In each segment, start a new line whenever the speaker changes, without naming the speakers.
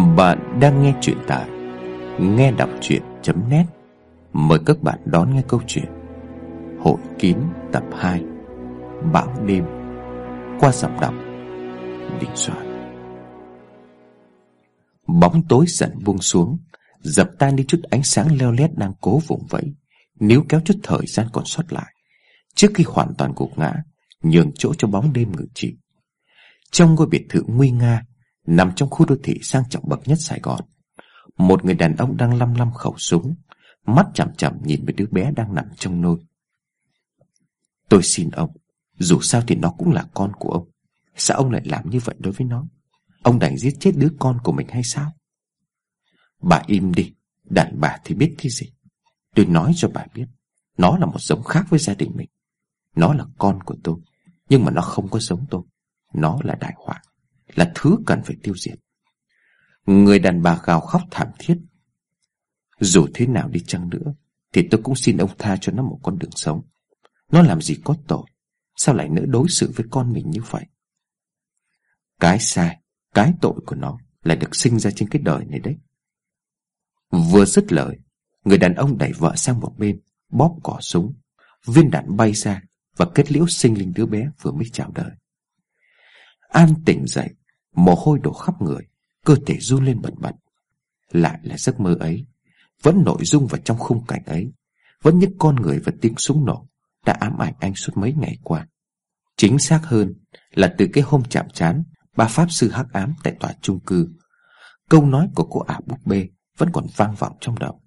Bạn đang nghe chuyện tại Nghe đọc truyện.net Mời các bạn đón nghe câu chuyện Hội kín tập 2 Bão đêm, Qua giọng đọc Đình Soạn. Bóng tối dần buông xuống, Dập tan đi chút ánh sáng leo lét đang cố vùng vẫy Nếu kéo chút thời gian còn sót lại. Trước khi hoàn toàn gục ngã, Nhường chỗ cho bóng đêm ngự trị. Trong ngôi biệt thự nguy nga Nằm trong khu đô thị sang trọng bậc nhất Sài Gòn. Một người đàn ông đang lăm lăm khẩu súng, Mắt chằm chằm nhìn về đứa bé đang nằm trong nôi. Tôi xin ông, Dù sao thì nó cũng là con của ông. Sao ông lại làm như vậy đối với nó? Ông đành giết chết đứa con của mình hay sao? Bà im đi, Đàn bà thì biết cái gì. Tôi nói cho bà biết, Nó là một giống khác với gia đình mình. Nó là con của tôi, Nhưng mà nó không có giống tôi. Nó là đại họa là thứ cần phải tiêu diệt. Người đàn bà gào khóc thảm thiết. Dù thế nào đi chăng nữa, thì tôi cũng xin ông tha cho nó một con đường sống. Nó làm gì có tội, sao lại nỡ đối xử với con mình như vậy? Cái sai, cái tội của nó lại được sinh ra trên cái đời này đấy. Vừa dứt lời, người đàn ông đẩy vợ sang một bên, bóp cỏ súng, viên đạn bay ra và kết liễu sinh linh đứa bé vừa mới chào đời. An tỉnh dậy, Mồ hôi đổ khắp người, Cơ thể run lên bật bật. Lại là giấc mơ ấy, Vẫn nội dung vào trong khung cảnh ấy, Vẫn những con người và tiếng súng nổ Đã ám ảnh anh suốt mấy ngày qua. Chính xác hơn Là từ cái hôm chạm chán Ba pháp sư hắc ám tại tòa chung cư, Câu nói của cô ả búp bê Vẫn còn vang vọng trong đầu.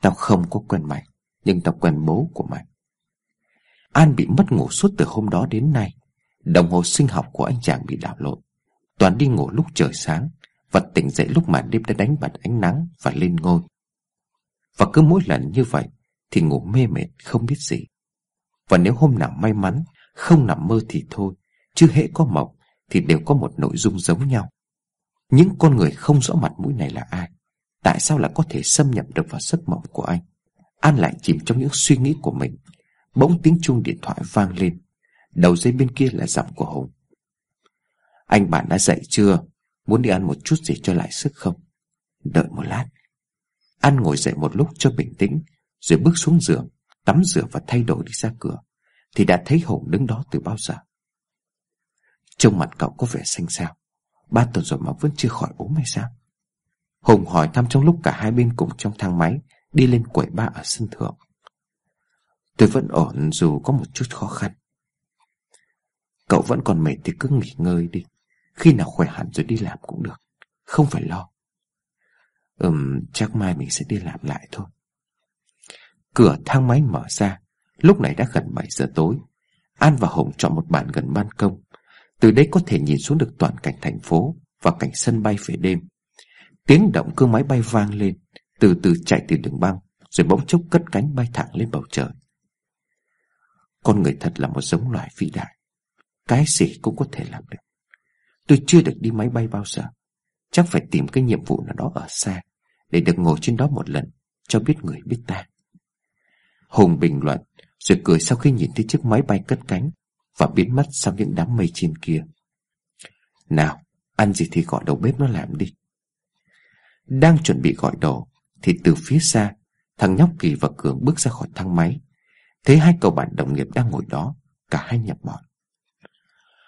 Tao không có quen mày, Nhưng tao quen bố của mày. An bị mất ngủ suốt từ hôm đó đến nay, Đồng hồ sinh học của anh chàng bị đảo lộn. Toàn đi ngủ lúc trời sáng, Và tỉnh dậy lúc màn đêm đã đánh bật ánh nắng Và lên ngôi. Và cứ mỗi lần như vậy Thì ngủ mê mệt, không biết gì. Và nếu hôm nào may mắn, Không nằm mơ thì thôi, Chứ hễ có mộng Thì đều có một nội dung giống nhau. Những con người không rõ mặt mũi này là ai? Tại sao lại có thể xâm nhập được vào giấc mộng của anh? An lại chìm trong những suy nghĩ của mình. Bỗng tiếng chuông điện thoại vang lên. Đầu dây bên kia là giọng của Hùng anh bạn đã dậy chưa? Muốn đi ăn một chút gì cho lại sức không? Đợi một lát. Ăn ngồi dậy một lúc cho bình tĩnh, Rồi bước xuống giường, Tắm rửa và thay đổi đi ra cửa, Thì đã thấy Hùng đứng đó từ bao giờ. Trông mặt cậu có vẻ xanh xao. Ba tuần rồi mà vẫn chưa khỏi ốm hay sao? Hùng hỏi thăm trong lúc cả hai bên cùng trong thang máy, Đi lên quầy ba ở sân thượng. Tôi vẫn ổn dù có một chút khó khăn. Cậu vẫn còn mệt thì cứ nghỉ ngơi đi khi nào khỏe hẳn rồi đi làm cũng được, Không phải lo. Ừm, chắc mai mình sẽ đi làm lại thôi. Cửa thang máy mở ra, Lúc này đã gần 7 giờ tối. An và Hồng chọn một bàn gần ban công. Từ đây có thể nhìn xuống được toàn cảnh thành phố Và cảnh sân bay về đêm. Tiếng động cơ máy bay vang lên, Từ từ chạy từ đường băng, Rồi bỗng chốc cất cánh bay thẳng lên bầu trời. Con người thật là một giống loài vĩ đại. Cái gì cũng có thể làm được. Tôi chưa được đi máy bay bao giờ. Chắc phải tìm cái nhiệm vụ nào đó ở xa Để được ngồi trên đó một lần, Cho biết người biết ta. Hùng bình luận, Rồi cười sau khi nhìn thấy chiếc máy bay cất cánh Và biến mất sau những đám mây trên kia. Nào, Ăn gì thì gọi đầu bếp nó làm đi. Đang chuẩn bị gọi đồ, Thì từ phía xa, Thằng nhóc Kỳ và Cường bước ra khỏi thang máy. Thấy hai cậu bạn đồng nghiệp đang ngồi đó, Cả hai nhập bọn.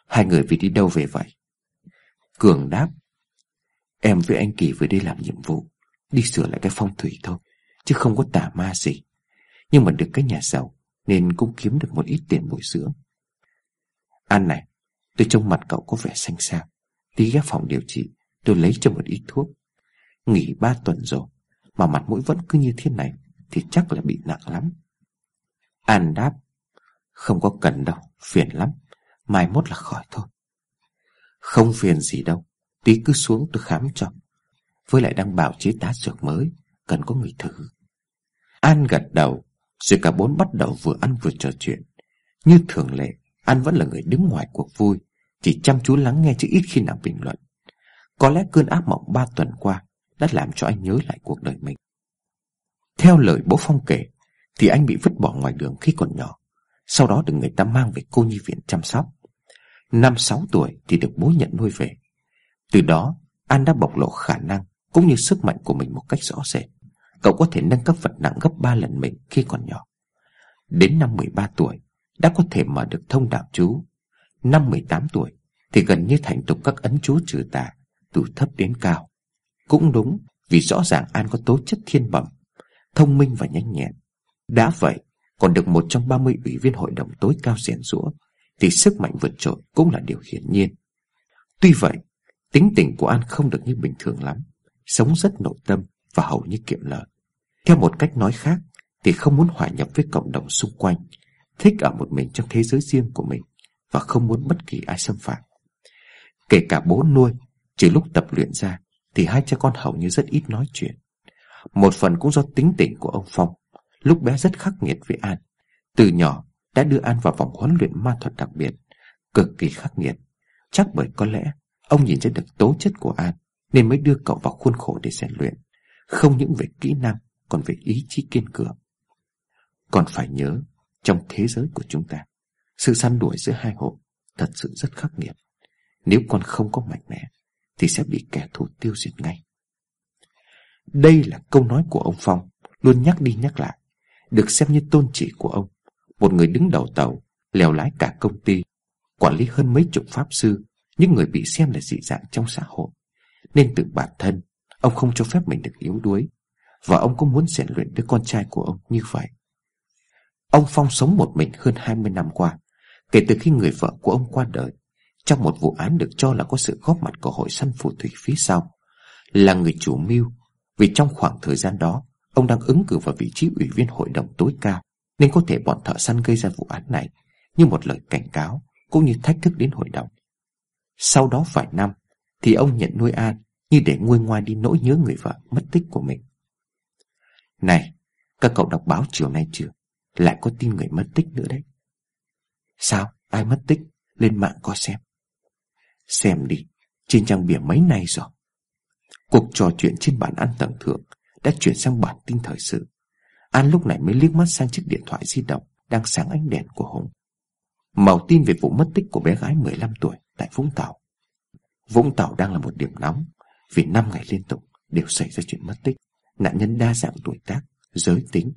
Hai người vì đi đâu về vậy? Cường đáp. Em với anh Kỳ vừa đi làm nhiệm vụ Đi sửa lại cái phong thủy thôi Chứ không có tà ma gì. Nhưng mà được cái nhà giàu Nên cũng kiếm được một ít tiền bồi dưỡng. An này Tôi trông mặt cậu có vẻ xanh xao. Tí ghé phòng điều trị Tôi lấy cho một ít thuốc. Nghỉ ba tuần rồi Mà mặt mũi vẫn cứ như thế này Thì chắc là bị nặng lắm. An đáp Không có cần đâu, phiền lắm. Mai mốt là khỏi thôi không phiền gì đâu, Tí cứ xuống tôi khám cho. Với lại đang bảo chế tá dược mới, Cần có người thử. An gật đầu, Rồi cả bốn bắt đầu vừa ăn vừa trò chuyện. Như thường lệ, An vẫn là người đứng ngoài cuộc vui, Chỉ chăm chú lắng nghe chứ ít khi nào bình luận. Có lẽ cơn ác mộng ba tuần qua Đã làm cho anh nhớ lại cuộc đời mình. Theo lời bố Phong kể, Thì anh bị vứt bỏ ngoài đường khi còn nhỏ. Sau đó được người ta mang về cô nhi viện chăm sóc. Năm sáu tuổi thì được bố nhận nuôi về Từ đó An đã bộc lộ khả năng cũng như sức mạnh của mình một cách rõ rệt. Cậu có thể nâng cấp vật nặng gấp 3 lần mình khi còn nhỏ. Đến năm 13 tuổi, đã có thể mở được thông đạo chú. Năm 18 tuổi, thì gần như thành tục các ấn chú trừ tà, từ thấp đến cao. Cũng đúng, vì rõ ràng An có tố chất thiên bẩm, thông minh và nhanh nhẹn. Đã vậy, còn được một trong 30 ủy viên hội đồng tối cao rèn rũa, thì sức mạnh vượt trội cũng là điều hiển nhiên. Tuy vậy, tính tình của An không được như bình thường lắm, sống rất nội tâm và hầu như kiệm lời. Theo một cách nói khác, thì không muốn hòa nhập với cộng đồng xung quanh, thích ở một mình trong thế giới riêng của mình và không muốn bất kỳ ai xâm phạm. Kể cả bố nuôi, trừ lúc tập luyện ra, thì hai cha con hầu như rất ít nói chuyện. Một phần cũng do tính tình của ông Phong, lúc bé rất khắc nghiệt với An. Từ nhỏ đã đưa An vào vòng huấn luyện ma thuật đặc biệt, cực kỳ khắc nghiệt. Chắc bởi có lẽ ông nhìn thấy được tố chất của An nên mới đưa cậu vào khuôn khổ để rèn luyện, không những về kỹ năng còn về ý chí kiên cường. Còn phải nhớ, trong thế giới của chúng ta, sự săn đuổi giữa hai hộ thật sự rất khắc nghiệt. Nếu con không có mạnh mẽ, thì sẽ bị kẻ thù tiêu diệt ngay. Đây là câu nói của ông Phong, luôn nhắc đi nhắc lại, được xem như tôn chỉ của ông. Một người đứng đầu tàu, lèo lái cả công ty, quản lý hơn mấy chục pháp sư, những người bị xem là dị dạng trong xã hội. Nên từ bản thân, ông không cho phép mình được yếu đuối, và ông cũng muốn rèn luyện đứa con trai của ông như vậy. Ông Phong sống một mình hơn 20 năm qua, kể từ khi người vợ của ông qua đời, trong một vụ án được cho là có sự góp mặt của hội săn phù thủy phía sau, là người chủ mưu, vì trong khoảng thời gian đó, ông đang ứng cử vào vị trí ủy viên hội đồng tối cao, nên có thể bọn thợ săn gây ra vụ án này như một lời cảnh cáo, cũng như thách thức đến hội đồng. Sau đó vài năm, thì ông nhận nuôi An như để nguôi ngoai đi nỗi nhớ người vợ mất tích của mình. Này, các cậu đọc báo chiều nay chưa? Lại có tin người mất tích nữa đấy. Sao? Ai mất tích? Lên mạng coi xem. Xem đi, trên trang bìa mấy nay rồi. Cuộc trò chuyện trên bàn ăn tầng thượng đã chuyển sang bản tin thời sự. An lúc này mới liếc mắt sang chiếc điện thoại di động đang sáng ánh đèn của Hùng. Màu tin về vụ mất tích của bé gái 15 tuổi tại Vũng Tàu. Vũng Tàu đang là một điểm nóng vì 5 ngày liên tục đều xảy ra chuyện mất tích. Nạn nhân đa dạng tuổi tác, giới tính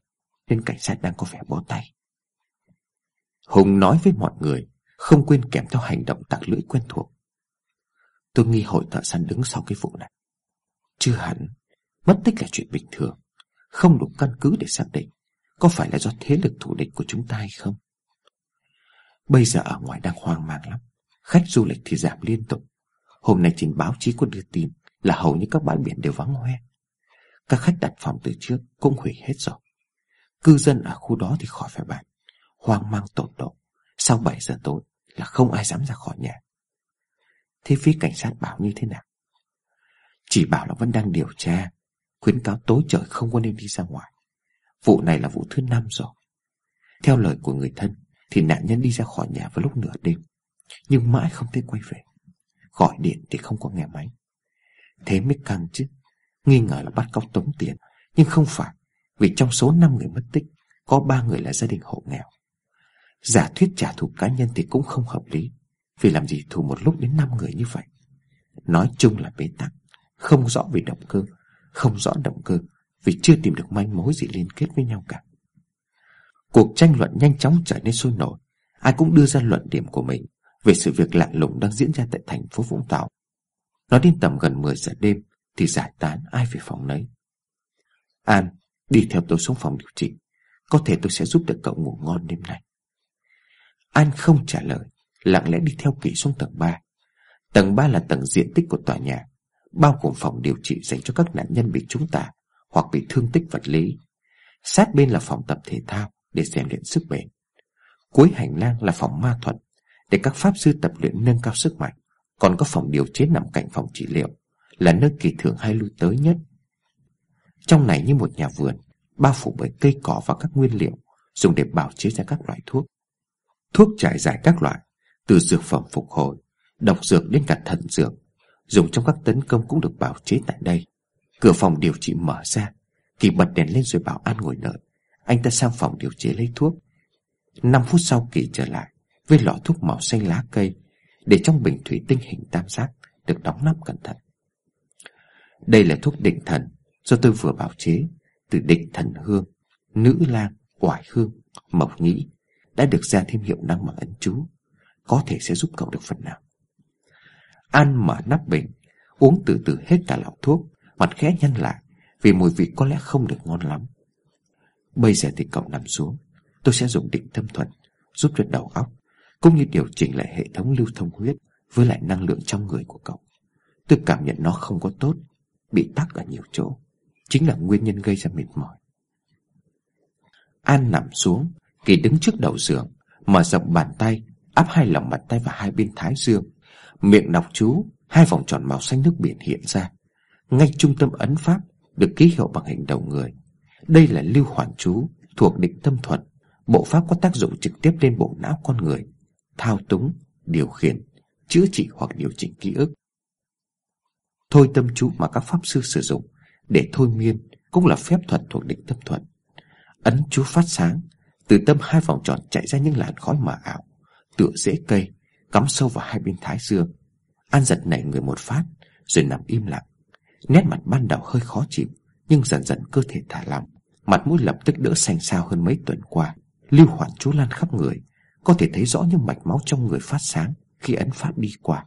nên cảnh sát đang có vẻ bó tay. Hùng nói với mọi người không quên kèm theo hành động tạc lưỡi quen thuộc. Tôi nghi hội thợ săn đứng sau cái vụ này. Chưa hẳn, mất tích là chuyện bình thường, không đủ căn cứ để xác định có phải là do thế lực thủ địch của chúng ta hay không. Bây giờ ở ngoài đang hoang mang lắm, khách du lịch thì giảm liên tục. Hôm nay trên báo chí có đưa tin là hầu như các bãi biển đều vắng hoe. Các khách đặt phòng từ trước cũng hủy hết rồi. Cư dân ở khu đó thì khỏi phải bàn. Hoang mang tột độ. Sau 7 giờ tối là không ai dám ra khỏi nhà. Thế phía cảnh sát bảo như thế nào? Chỉ bảo là vẫn đang điều tra, khuyến cáo tối trời không có nên đi ra ngoài. Vụ này là vụ thứ năm rồi. Theo lời của người thân, thì nạn nhân đi ra khỏi nhà vào lúc nửa đêm, nhưng mãi không thấy quay về. Gọi điện thì không có nghe máy. Thế mới căng chứ. Nghi ngờ là bắt cóc tống tiền, nhưng không phải, vì trong số 5 người mất tích, có 3 người là gia đình hộ nghèo. Giả thuyết trả thù cá nhân thì cũng không hợp lý. Vì làm gì thù một lúc đến 5 người như vậy Nói chung là bế tắc Không rõ về động cơ không rõ động cơ Vì chưa tìm được manh mối gì liên kết với nhau cả. Cuộc tranh luận nhanh chóng trở nên sôi nổi. Ai cũng đưa ra luận điểm của mình Về sự việc lạ lùng đang diễn ra tại thành phố Vũng Tàu. Nói đến tầm gần 10 giờ đêm Thì giải tán ai về phòng nấy. An Đi theo tôi xuống phòng điều trị. Có thể tôi sẽ giúp được cậu ngủ ngon đêm nay. An không trả lời lặng lẽ đi theo Kỳ xuống tầng 3. Tầng 3 là tầng diện tích của tòa nhà, bao gồm phòng điều trị dành cho các nạn nhân bị trúng tà hoặc bị thương tích vật lý. Sát bên là phòng tập thể thao để rèn luyện sức bền. Cuối hành lang là phòng ma thuật để các pháp sư tập luyện nâng cao sức mạnh. Còn có phòng điều chế nằm cạnh phòng trị liệu là nơi kỳ thường hay lui tới nhất. Trong này như một nhà vườn, bao phủ bởi cây cỏ và các nguyên liệu dùng để bào chế ra các loại thuốc. Thuốc trải dài các loại từ dược phẩm phục hồi, độc dược đến cả thần dược, dùng trong các tấn công cũng được bảo chế tại đây. Cửa phòng điều trị mở ra, Kỳ bật đèn lên rồi bảo An ngồi đợi. Anh ta sang phòng điều chế lấy thuốc. Năm phút sau Kỳ trở lại, với lọ thuốc màu xanh lá cây, để trong bình thủy tinh hình tam giác, được đóng nắp cẩn thận. Đây là thuốc định thần do tôi vừa bảo chế từ định thần hương, nữ lang, quải hương, mộc nhĩ đã được ra thêm hiệu năng bằng ấn chú. Có thể sẽ giúp cậu được phần nào. An mở nắp bình, uống từ từ hết cả lọ thuốc, mặt khẽ nhăn lại vì mùi vị có lẽ không được ngon lắm. Bây giờ thì cậu nằm xuống, tôi sẽ dùng định tâm thuật giúp cho đầu óc cũng như điều chỉnh lại hệ thống lưu thông huyết với lại năng lượng trong người của cậu. Tôi cảm nhận nó không có tốt, bị tắc ở nhiều chỗ, chính là nguyên nhân gây ra mệt mỏi. An nằm xuống, Kỳ đứng trước đầu giường, mở rộng bàn tay, áp hai lòng bàn tay vào hai bên thái dương, miệng đọc chú, hai vòng tròn màu xanh nước biển hiện ra. Ngay trung tâm ấn pháp được ký hiệu bằng hình đầu người. Đây là lưu hoàn chú thuộc định tâm thuật, bộ pháp có tác dụng trực tiếp lên bộ não con người, thao túng, điều khiển, chữa trị hoặc điều chỉnh ký ức. Thôi tâm chú mà các pháp sư sử dụng để thôi miên cũng là phép thuật thuộc định tâm thuật. Ấn chú phát sáng, từ tâm hai vòng tròn chạy ra những làn khói mờ ảo, tựa rễ cây, cắm sâu vào hai bên thái dương. An giật nảy người một phát, rồi nằm im lặng. Nét mặt ban đầu hơi khó chịu, nhưng dần dần cơ thể thả lỏng, mặt mũi lập tức đỡ xanh xao hơn mấy tuần qua. Lưu hoàn chú lan khắp người, có thể thấy rõ những mạch máu trong người phát sáng khi ấn pháp đi qua.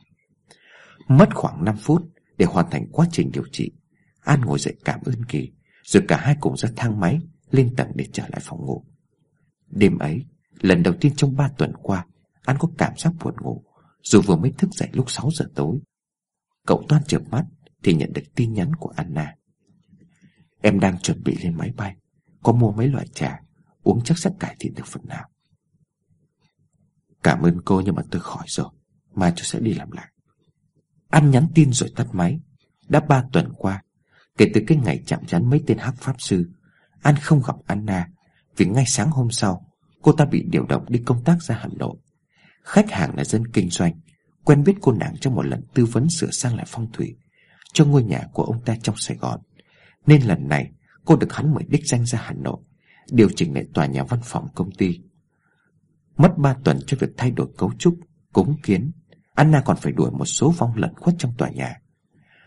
Mất khoảng 5 phút để hoàn thành quá trình điều trị. An ngồi dậy cảm ơn Kỳ, rồi cả hai cùng ra thang máy lên tầng để trở lại phòng ngủ. Đêm ấy, lần đầu tiên trong ba tuần qua, An có cảm giác buồn ngủ, dù vừa mới thức dậy lúc 6 giờ tối. Cậu toan chợp mắt thì nhận được tin nhắn của Anna. Em đang chuẩn bị lên máy bay, có mua mấy loại trà, uống chắc sẽ cải thiện được phần nào. Cảm ơn cô nhưng mà tôi khỏi rồi, mai tôi sẽ đi làm lại. An nhắn tin rồi tắt máy. Đã ba tuần qua, kể từ cái ngày chạm chắn mấy tên hắc pháp sư, An không gặp Anna vì ngay sáng hôm sau cô ta bị điều động đi công tác ra Hà Nội. Khách hàng là dân kinh doanh, quen biết cô nàng trong một lần tư vấn sửa sang lại phong thủy cho ngôi nhà của ông ta trong Sài Gòn. Nên lần này cô được hắn mời đích danh ra Hà Nội, điều chỉnh lại tòa nhà văn phòng công ty. Mất ba tuần cho việc thay đổi cấu trúc, cúng kiến, Anna còn phải đuổi một số vong lẩn khuất trong tòa nhà.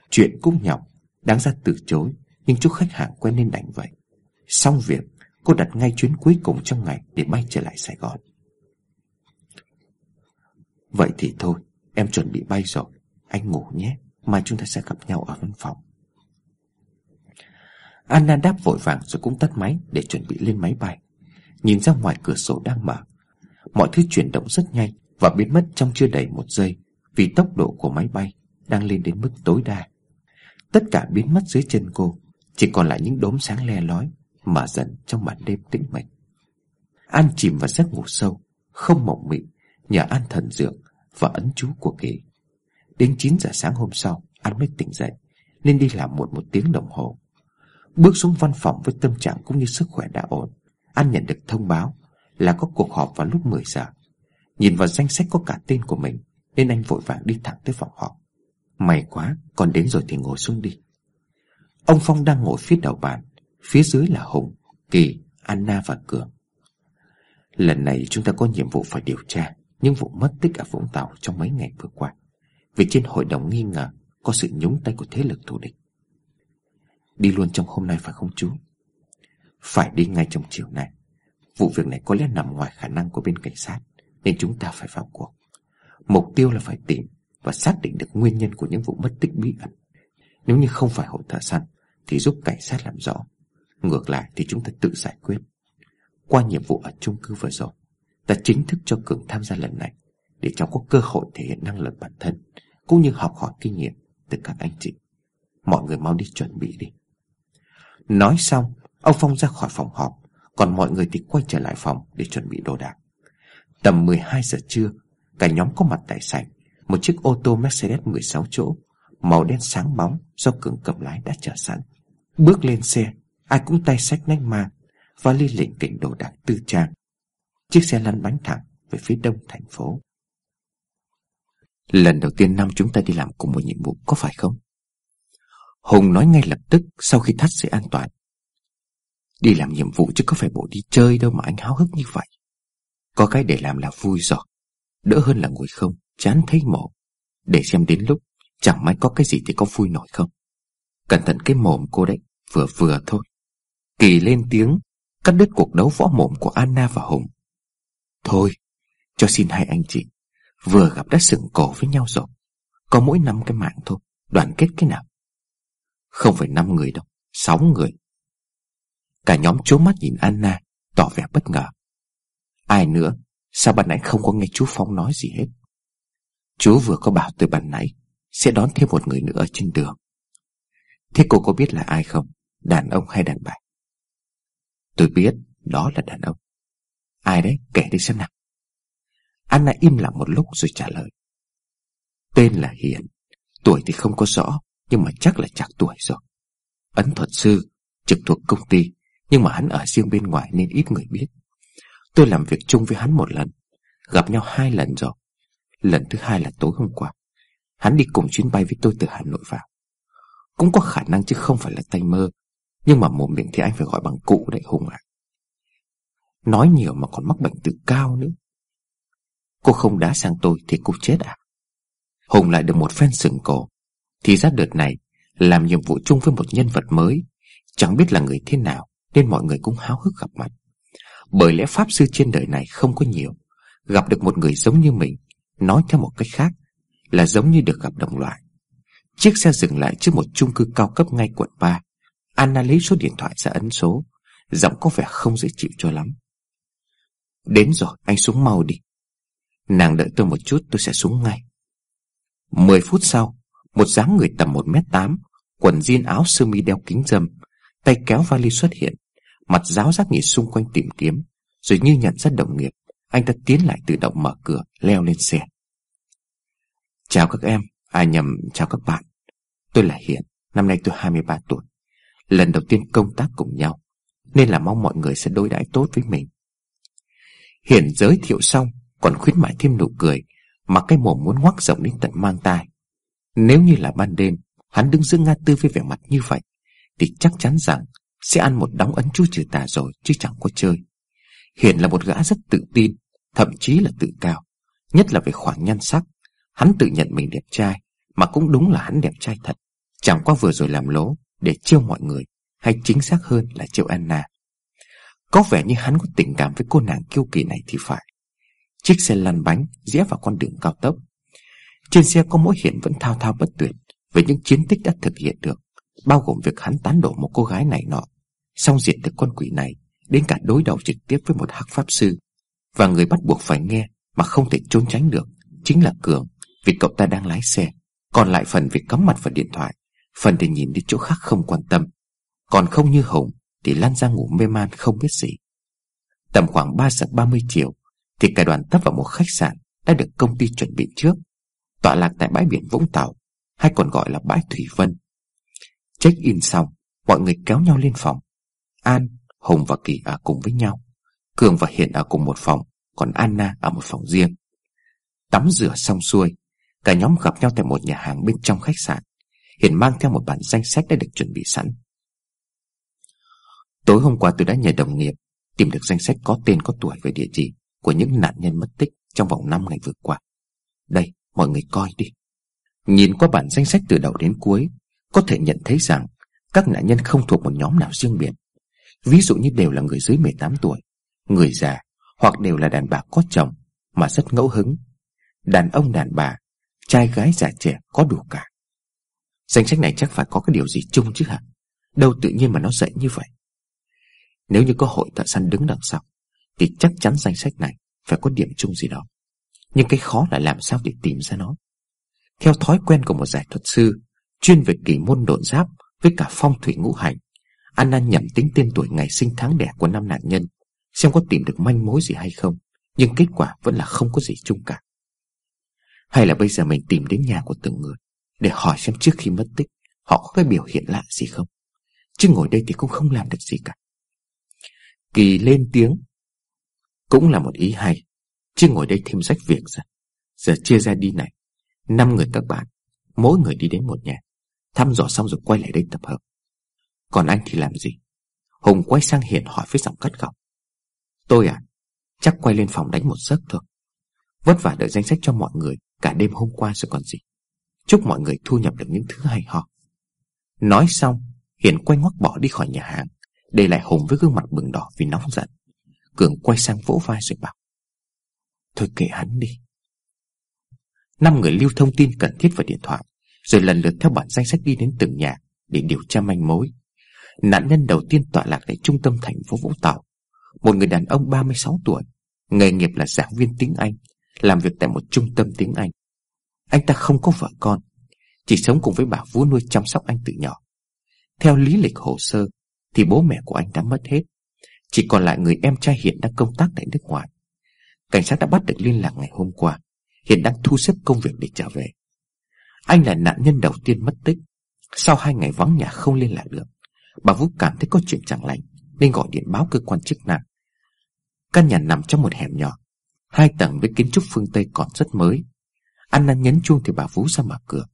Chuyện cũng nhọc, đáng ra từ chối, nhưng chú khách hàng quen nên đành vậy. Xong việc, Cô đặt ngay chuyến cuối cùng trong ngày Để bay trở lại Sài Gòn Vậy thì thôi, Em chuẩn bị bay rồi. Anh ngủ nhé, Mai chúng ta sẽ gặp nhau ở văn phòng. Anna đáp vội vàng rồi cũng tắt máy Để chuẩn bị lên máy bay. Nhìn ra ngoài cửa sổ đang mở, Mọi thứ chuyển động rất nhanh Và biến mất trong chưa đầy một giây Vì tốc độ của máy bay Đang lên đến mức tối đa. Tất cả biến mất dưới chân cô, Chỉ còn lại những đốm sáng le lói Mở dần trong màn đêm tĩnh mịch. An chìm vào giấc ngủ sâu, Không mộng mị, Nhờ An thần dược và ấn chú của kỳ Đến 9 giờ sáng hôm sau An mới tỉnh dậy Nên đi làm muộn một tiếng đồng hồ. Bước xuống văn phòng với tâm trạng cũng như sức khỏe đã ổn An nhận được thông báo Là có cuộc họp vào lúc 10 giờ. Nhìn vào danh sách có cả tên của mình Nên anh vội vàng đi thẳng tới phòng họp. May quá Còn đến rồi thì ngồi xuống đi. Ông Phong đang ngồi phía đầu bàn Phía dưới là Hùng, Kỳ, Anna và Cường. Lần này chúng ta có nhiệm vụ phải điều tra. Những vụ mất tích ở Vũng Tàu trong mấy ngày vừa qua, Vì trên hội đồng nghi ngờ Có sự nhúng tay của thế lực thù địch. Đi luôn trong hôm nay phải không chú? Phải đi ngay trong chiều nay. Vụ việc này có lẽ nằm ngoài khả năng của bên cảnh sát, Nên chúng ta phải vào cuộc. Mục tiêu là phải tìm Và xác định được nguyên nhân của những vụ mất tích bí ẩn. Nếu như không phải hội thợ săn, Thì giúp cảnh sát làm rõ. Ngược lại thì chúng ta tự giải quyết. Qua nhiệm vụ ở chung cư vừa rồi Ta chính thức cho Cường tham gia lần này Để cháu có cơ hội thể hiện năng lực bản thân, Cũng như học hỏi kinh nghiệm Từ các anh chị. Mọi người mau đi chuẩn bị đi. Nói xong, Ông Phong ra khỏi phòng họp, Còn mọi người thì quay trở lại phòng để chuẩn bị đồ đạc. Tầm 12 giờ trưa, Cả nhóm có mặt tại sảnh, Một chiếc ô tô Mercedes 16 chỗ, Màu đen sáng bóng do Cường cầm lái đã chờ sẵn. Bước lên xe, Ai cũng tay sách nách mang Và ly lịnh kỉnh đồ đạc tư trang xe lăn bánh thẳng Về phía đông thành phố. Lần đầu tiên năm chúng ta đi làm cùng một nhiệm vụ, Có phải không? Hùng nói ngay lập tức Sau khi thắt dây an toàn. Đi làm nhiệm vụ chứ có phải bộ đi chơi đâu Mà anh háo hức như vậy. Có cái để làm là vui rồi Đỡ hơn là ngồi không, Chán thấy mổ. Để xem đến lúc, Chẳng may có cái gì thì có vui nổi không? Cẩn thận cái mồm cô đấy, Vừa vừa thôi. Kỳ lên tiếng, Cắt đứt cuộc đấu võ mồm của Anna và Hùng. Thôi, Cho xin hai anh chị, Vừa gặp đã sừng cổ với nhau rồi. Có mỗi năm cái mạng thôi, Đoàn kết cái nào? Không phải năm người đâu, Sáu người. Cả nhóm chố mắt nhìn Anna, Tỏ vẻ bất ngờ. Ai nữa? Sao bạn nãy không có nghe chú Phong nói gì hết? Chú vừa có bảo từ ban nãy, Sẽ đón thêm một người nữa ở trên đường. Thế cô có biết là ai không? Đàn ông hay đàn bà? Tôi biết, đó là đàn ông. Ai đấy, kể đi xem nào. Anna im lặng một lúc rồi trả lời. Tên là Hiền. Tuổi thì không có rõ, Nhưng mà chắc là chạc tuổi rồi. Ấn thuật sư, Trực thuộc công ty, Nhưng mà hắn ở riêng bên ngoài nên ít người biết. Tôi làm việc chung với hắn một lần, Gặp nhau hai lần rồi. Lần thứ hai là tối hôm qua, Hắn đi cùng chuyến bay với tôi từ Hà Nội vào. Cũng có khả năng chứ không phải là tay mơ, Nhưng mà mồm miệng thì anh phải gọi bằng cụ đấy, Hùng ạ. Nói nhiều mà còn mắc bệnh tự cao nữa. Cô không đá sang tôi thì cô chết à? Hùng lại được một phen sừng cổ. Thì ra đợt này, Làm nhiệm vụ chung với một nhân vật mới, Chẳng biết là người thế nào Nên mọi người cũng háo hức gặp mặt. Bởi lẽ Pháp Sư trên đời này không có nhiều, Gặp được một người giống như mình, Nói theo một cách khác, Là giống như được gặp đồng loại. Chiếc xe dừng lại trước một chung cư cao cấp ngay quận 3 Anna lấy số điện thoại ra ấn số, Giọng có vẻ không dễ chịu cho lắm. Đến rồi anh xuống mau đi. Nàng đợi tôi một chút tôi sẽ xuống ngay. Mười phút sau Một dáng người tầm một mét tám Quần jean áo sơ mi đeo kính dâm Tay kéo vali xuất hiện Mặt giáo giác nhìn xung quanh tìm kiếm Rồi như nhận ra đồng nghiệp Anh ta tiến lại tự động mở cửa Leo lên xe. Chào các em À nhầm chào các bạn. Tôi là Hiền, Năm nay tôi 23 tuổi. Lần đầu tiên công tác cùng nhau Nên là mong mọi người sẽ đối đãi tốt với mình. Hiển giới thiệu xong, Còn khuyến mại thêm nụ cười, Mà cái mồm muốn ngoác rộng đến tận mang tai. Nếu như là ban đêm, Hắn đứng giữa ngã tư với vẻ mặt như vậy, Thì chắc chắn rằng Sẽ ăn một đóng ấn chú trừ tà rồi Chứ chẳng có chơi. Hiển là một gã rất tự tin, Thậm chí là tự cao, Nhất là về khoảng nhan sắc. Hắn tự nhận mình đẹp trai, Mà cũng đúng là hắn đẹp trai thật. Chẳng qua vừa rồi làm lố Để chiêu mọi người, Hay chính xác hơn là chiêu Anna có vẻ như hắn có tình cảm với cô nàng kiêu kỳ này thì phải. Chiếc xe lăn bánh rẽ vào con đường cao tốc. Trên xe có mỗi hiện vẫn thao thao bất tuyệt Về những chiến tích đã thực hiện được, Bao gồm việc hắn tán đổ một cô gái này nọ Xong diệt được con quỷ này Đến cả đối đầu trực tiếp với một hắc pháp sư. Và người bắt buộc phải nghe Mà không thể trốn tránh được Chính là Cường, Vì cậu ta đang lái xe, Còn lại phần việc cắm mặt vào điện thoại, Phần thì nhìn đi chỗ khác không quan tâm. Còn không như Hùng thì Lan ra ngủ mê man không biết gì. Tầm khoảng 3 giờ 30 chiều Thì cả đoàn tấp vào một khách sạn Đã được công ty chuẩn bị trước. Tọa lạc tại bãi biển Vũng Tàu Hay còn gọi là bãi Thủy Vân. Check in xong Mọi người kéo nhau lên phòng. An, Hùng và Kỳ ở cùng với nhau. Cường và Hiền ở cùng một phòng Còn Anna ở một phòng riêng. Tắm rửa xong xuôi Cả nhóm gặp nhau tại một nhà hàng bên trong khách sạn. Hiền mang theo một bản danh sách đã được chuẩn bị sẵn. Tối hôm qua tôi đã nhờ đồng nghiệp tìm được danh sách có tên có tuổi về địa chỉ của những nạn nhân mất tích trong vòng 5 ngày vừa qua. Đây, mọi người coi đi. Nhìn qua bản danh sách từ đầu đến cuối, có thể nhận thấy rằng các nạn nhân không thuộc một nhóm nào riêng biệt. Ví dụ như đều là người dưới 18 tuổi, người già hoặc đều là đàn bà có chồng mà rất ngẫu hứng. Đàn ông đàn bà, trai gái già trẻ có đủ cả. Danh sách này chắc phải có cái điều gì chung chứ hả? Đâu tự nhiên mà nó dậy như vậy. Nếu như có hội thợ săn đứng đằng sau, Thì chắc chắn danh sách này Phải có điểm chung gì đó. Nhưng cái khó là làm sao để tìm ra nó? Theo thói quen của một giải thuật sư, Chuyên về kỳ môn độn giáp Với cả phong thủy ngũ hành, Anna nhẩm tính tên tuổi ngày sinh tháng đẻ của năm nạn nhân, Xem có tìm được manh mối gì hay không, Nhưng kết quả vẫn là không có gì chung cả. Hay là bây giờ mình tìm đến nhà của từng người Để hỏi xem trước khi mất tích, Họ có cái biểu hiện lạ gì không? Chứ ngồi đây thì cũng không làm được gì cả. Kỳ lên tiếng. Cũng là một ý hay, Chứ ngồi đây thêm sách việc ra. Giờ chia ra đi này, Năm người các bạn, Mỗi người đi đến một nhà. Thăm dò xong rồi quay lại đây tập hợp. Còn anh thì làm gì? Hùng quay sang Hiền hỏi với giọng cắt gọc Tôi à Chắc quay lên phòng đánh một giấc thôi. Vất vả đợi danh sách cho mọi người, Cả đêm hôm qua rồi còn gì. Chúc mọi người thu nhập được những thứ hay ho. Nói xong Hiền quay ngoắt bỏ đi khỏi nhà hàng. Để lại Hùng với gương mặt bừng đỏ vì nóng giận. Cường quay sang vỗ vai rồi bảo, Thôi kệ hắn đi. Năm người lưu thông tin cần thiết vào điện thoại, Rồi lần lượt theo bản danh sách đi đến từng nhà Để điều tra manh mối. Nạn nhân đầu tiên tọa lạc tại trung tâm thành phố Vũng Tàu. Một người đàn ông 36 tuổi, Nghề nghiệp là giảng viên tiếng Anh, Làm việc tại một trung tâm tiếng Anh. Anh ta không có vợ con, Chỉ sống cùng với bà vú nuôi chăm sóc anh từ nhỏ. Theo lý lịch hồ sơ thì bố mẹ của anh đã mất hết. Chỉ còn lại người em trai hiện đang công tác tại nước ngoài. Cảnh sát đã bắt được liên lạc ngày hôm qua, Hiện đang thu xếp công việc để trở về. Anh là nạn nhân đầu tiên mất tích. Sau hai ngày vắng nhà không liên lạc được, Bà Vũ cảm thấy có chuyện chẳng lành, Nên gọi điện báo cơ quan chức năng. Căn nhà nằm trong một hẻm nhỏ, Hai tầng với kiến trúc phương Tây còn rất mới. Anna nhấn chuông thì bà Vũ ra mở cửa.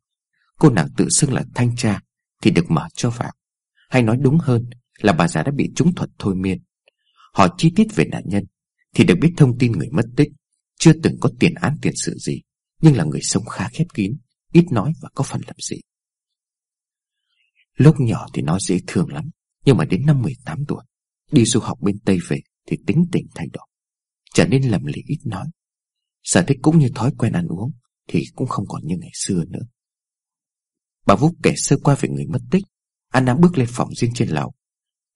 Cô nàng tự xưng là thanh tra Thì được mở cho vào, Hay nói đúng hơn là bà già đã bị trúng thuật thôi miên. Họ chi tiết về nạn nhân, Thì được biết thông tin người mất tích Chưa từng có tiền án tiền sự gì, Nhưng là người sống khá khép kín, Ít nói và có phần lập dị Lúc nhỏ thì nó dễ thương lắm, Nhưng mà đến năm 18 tuổi, Đi du học bên Tây về Thì tính tình thay đổi, Trở nên lầm lì ít nói. Sở thích cũng như thói quen ăn uống Thì cũng không còn như ngày xưa nữa. Bà Vũ kể sơ qua về người mất tích, Anna bước lên phòng riêng trên lầu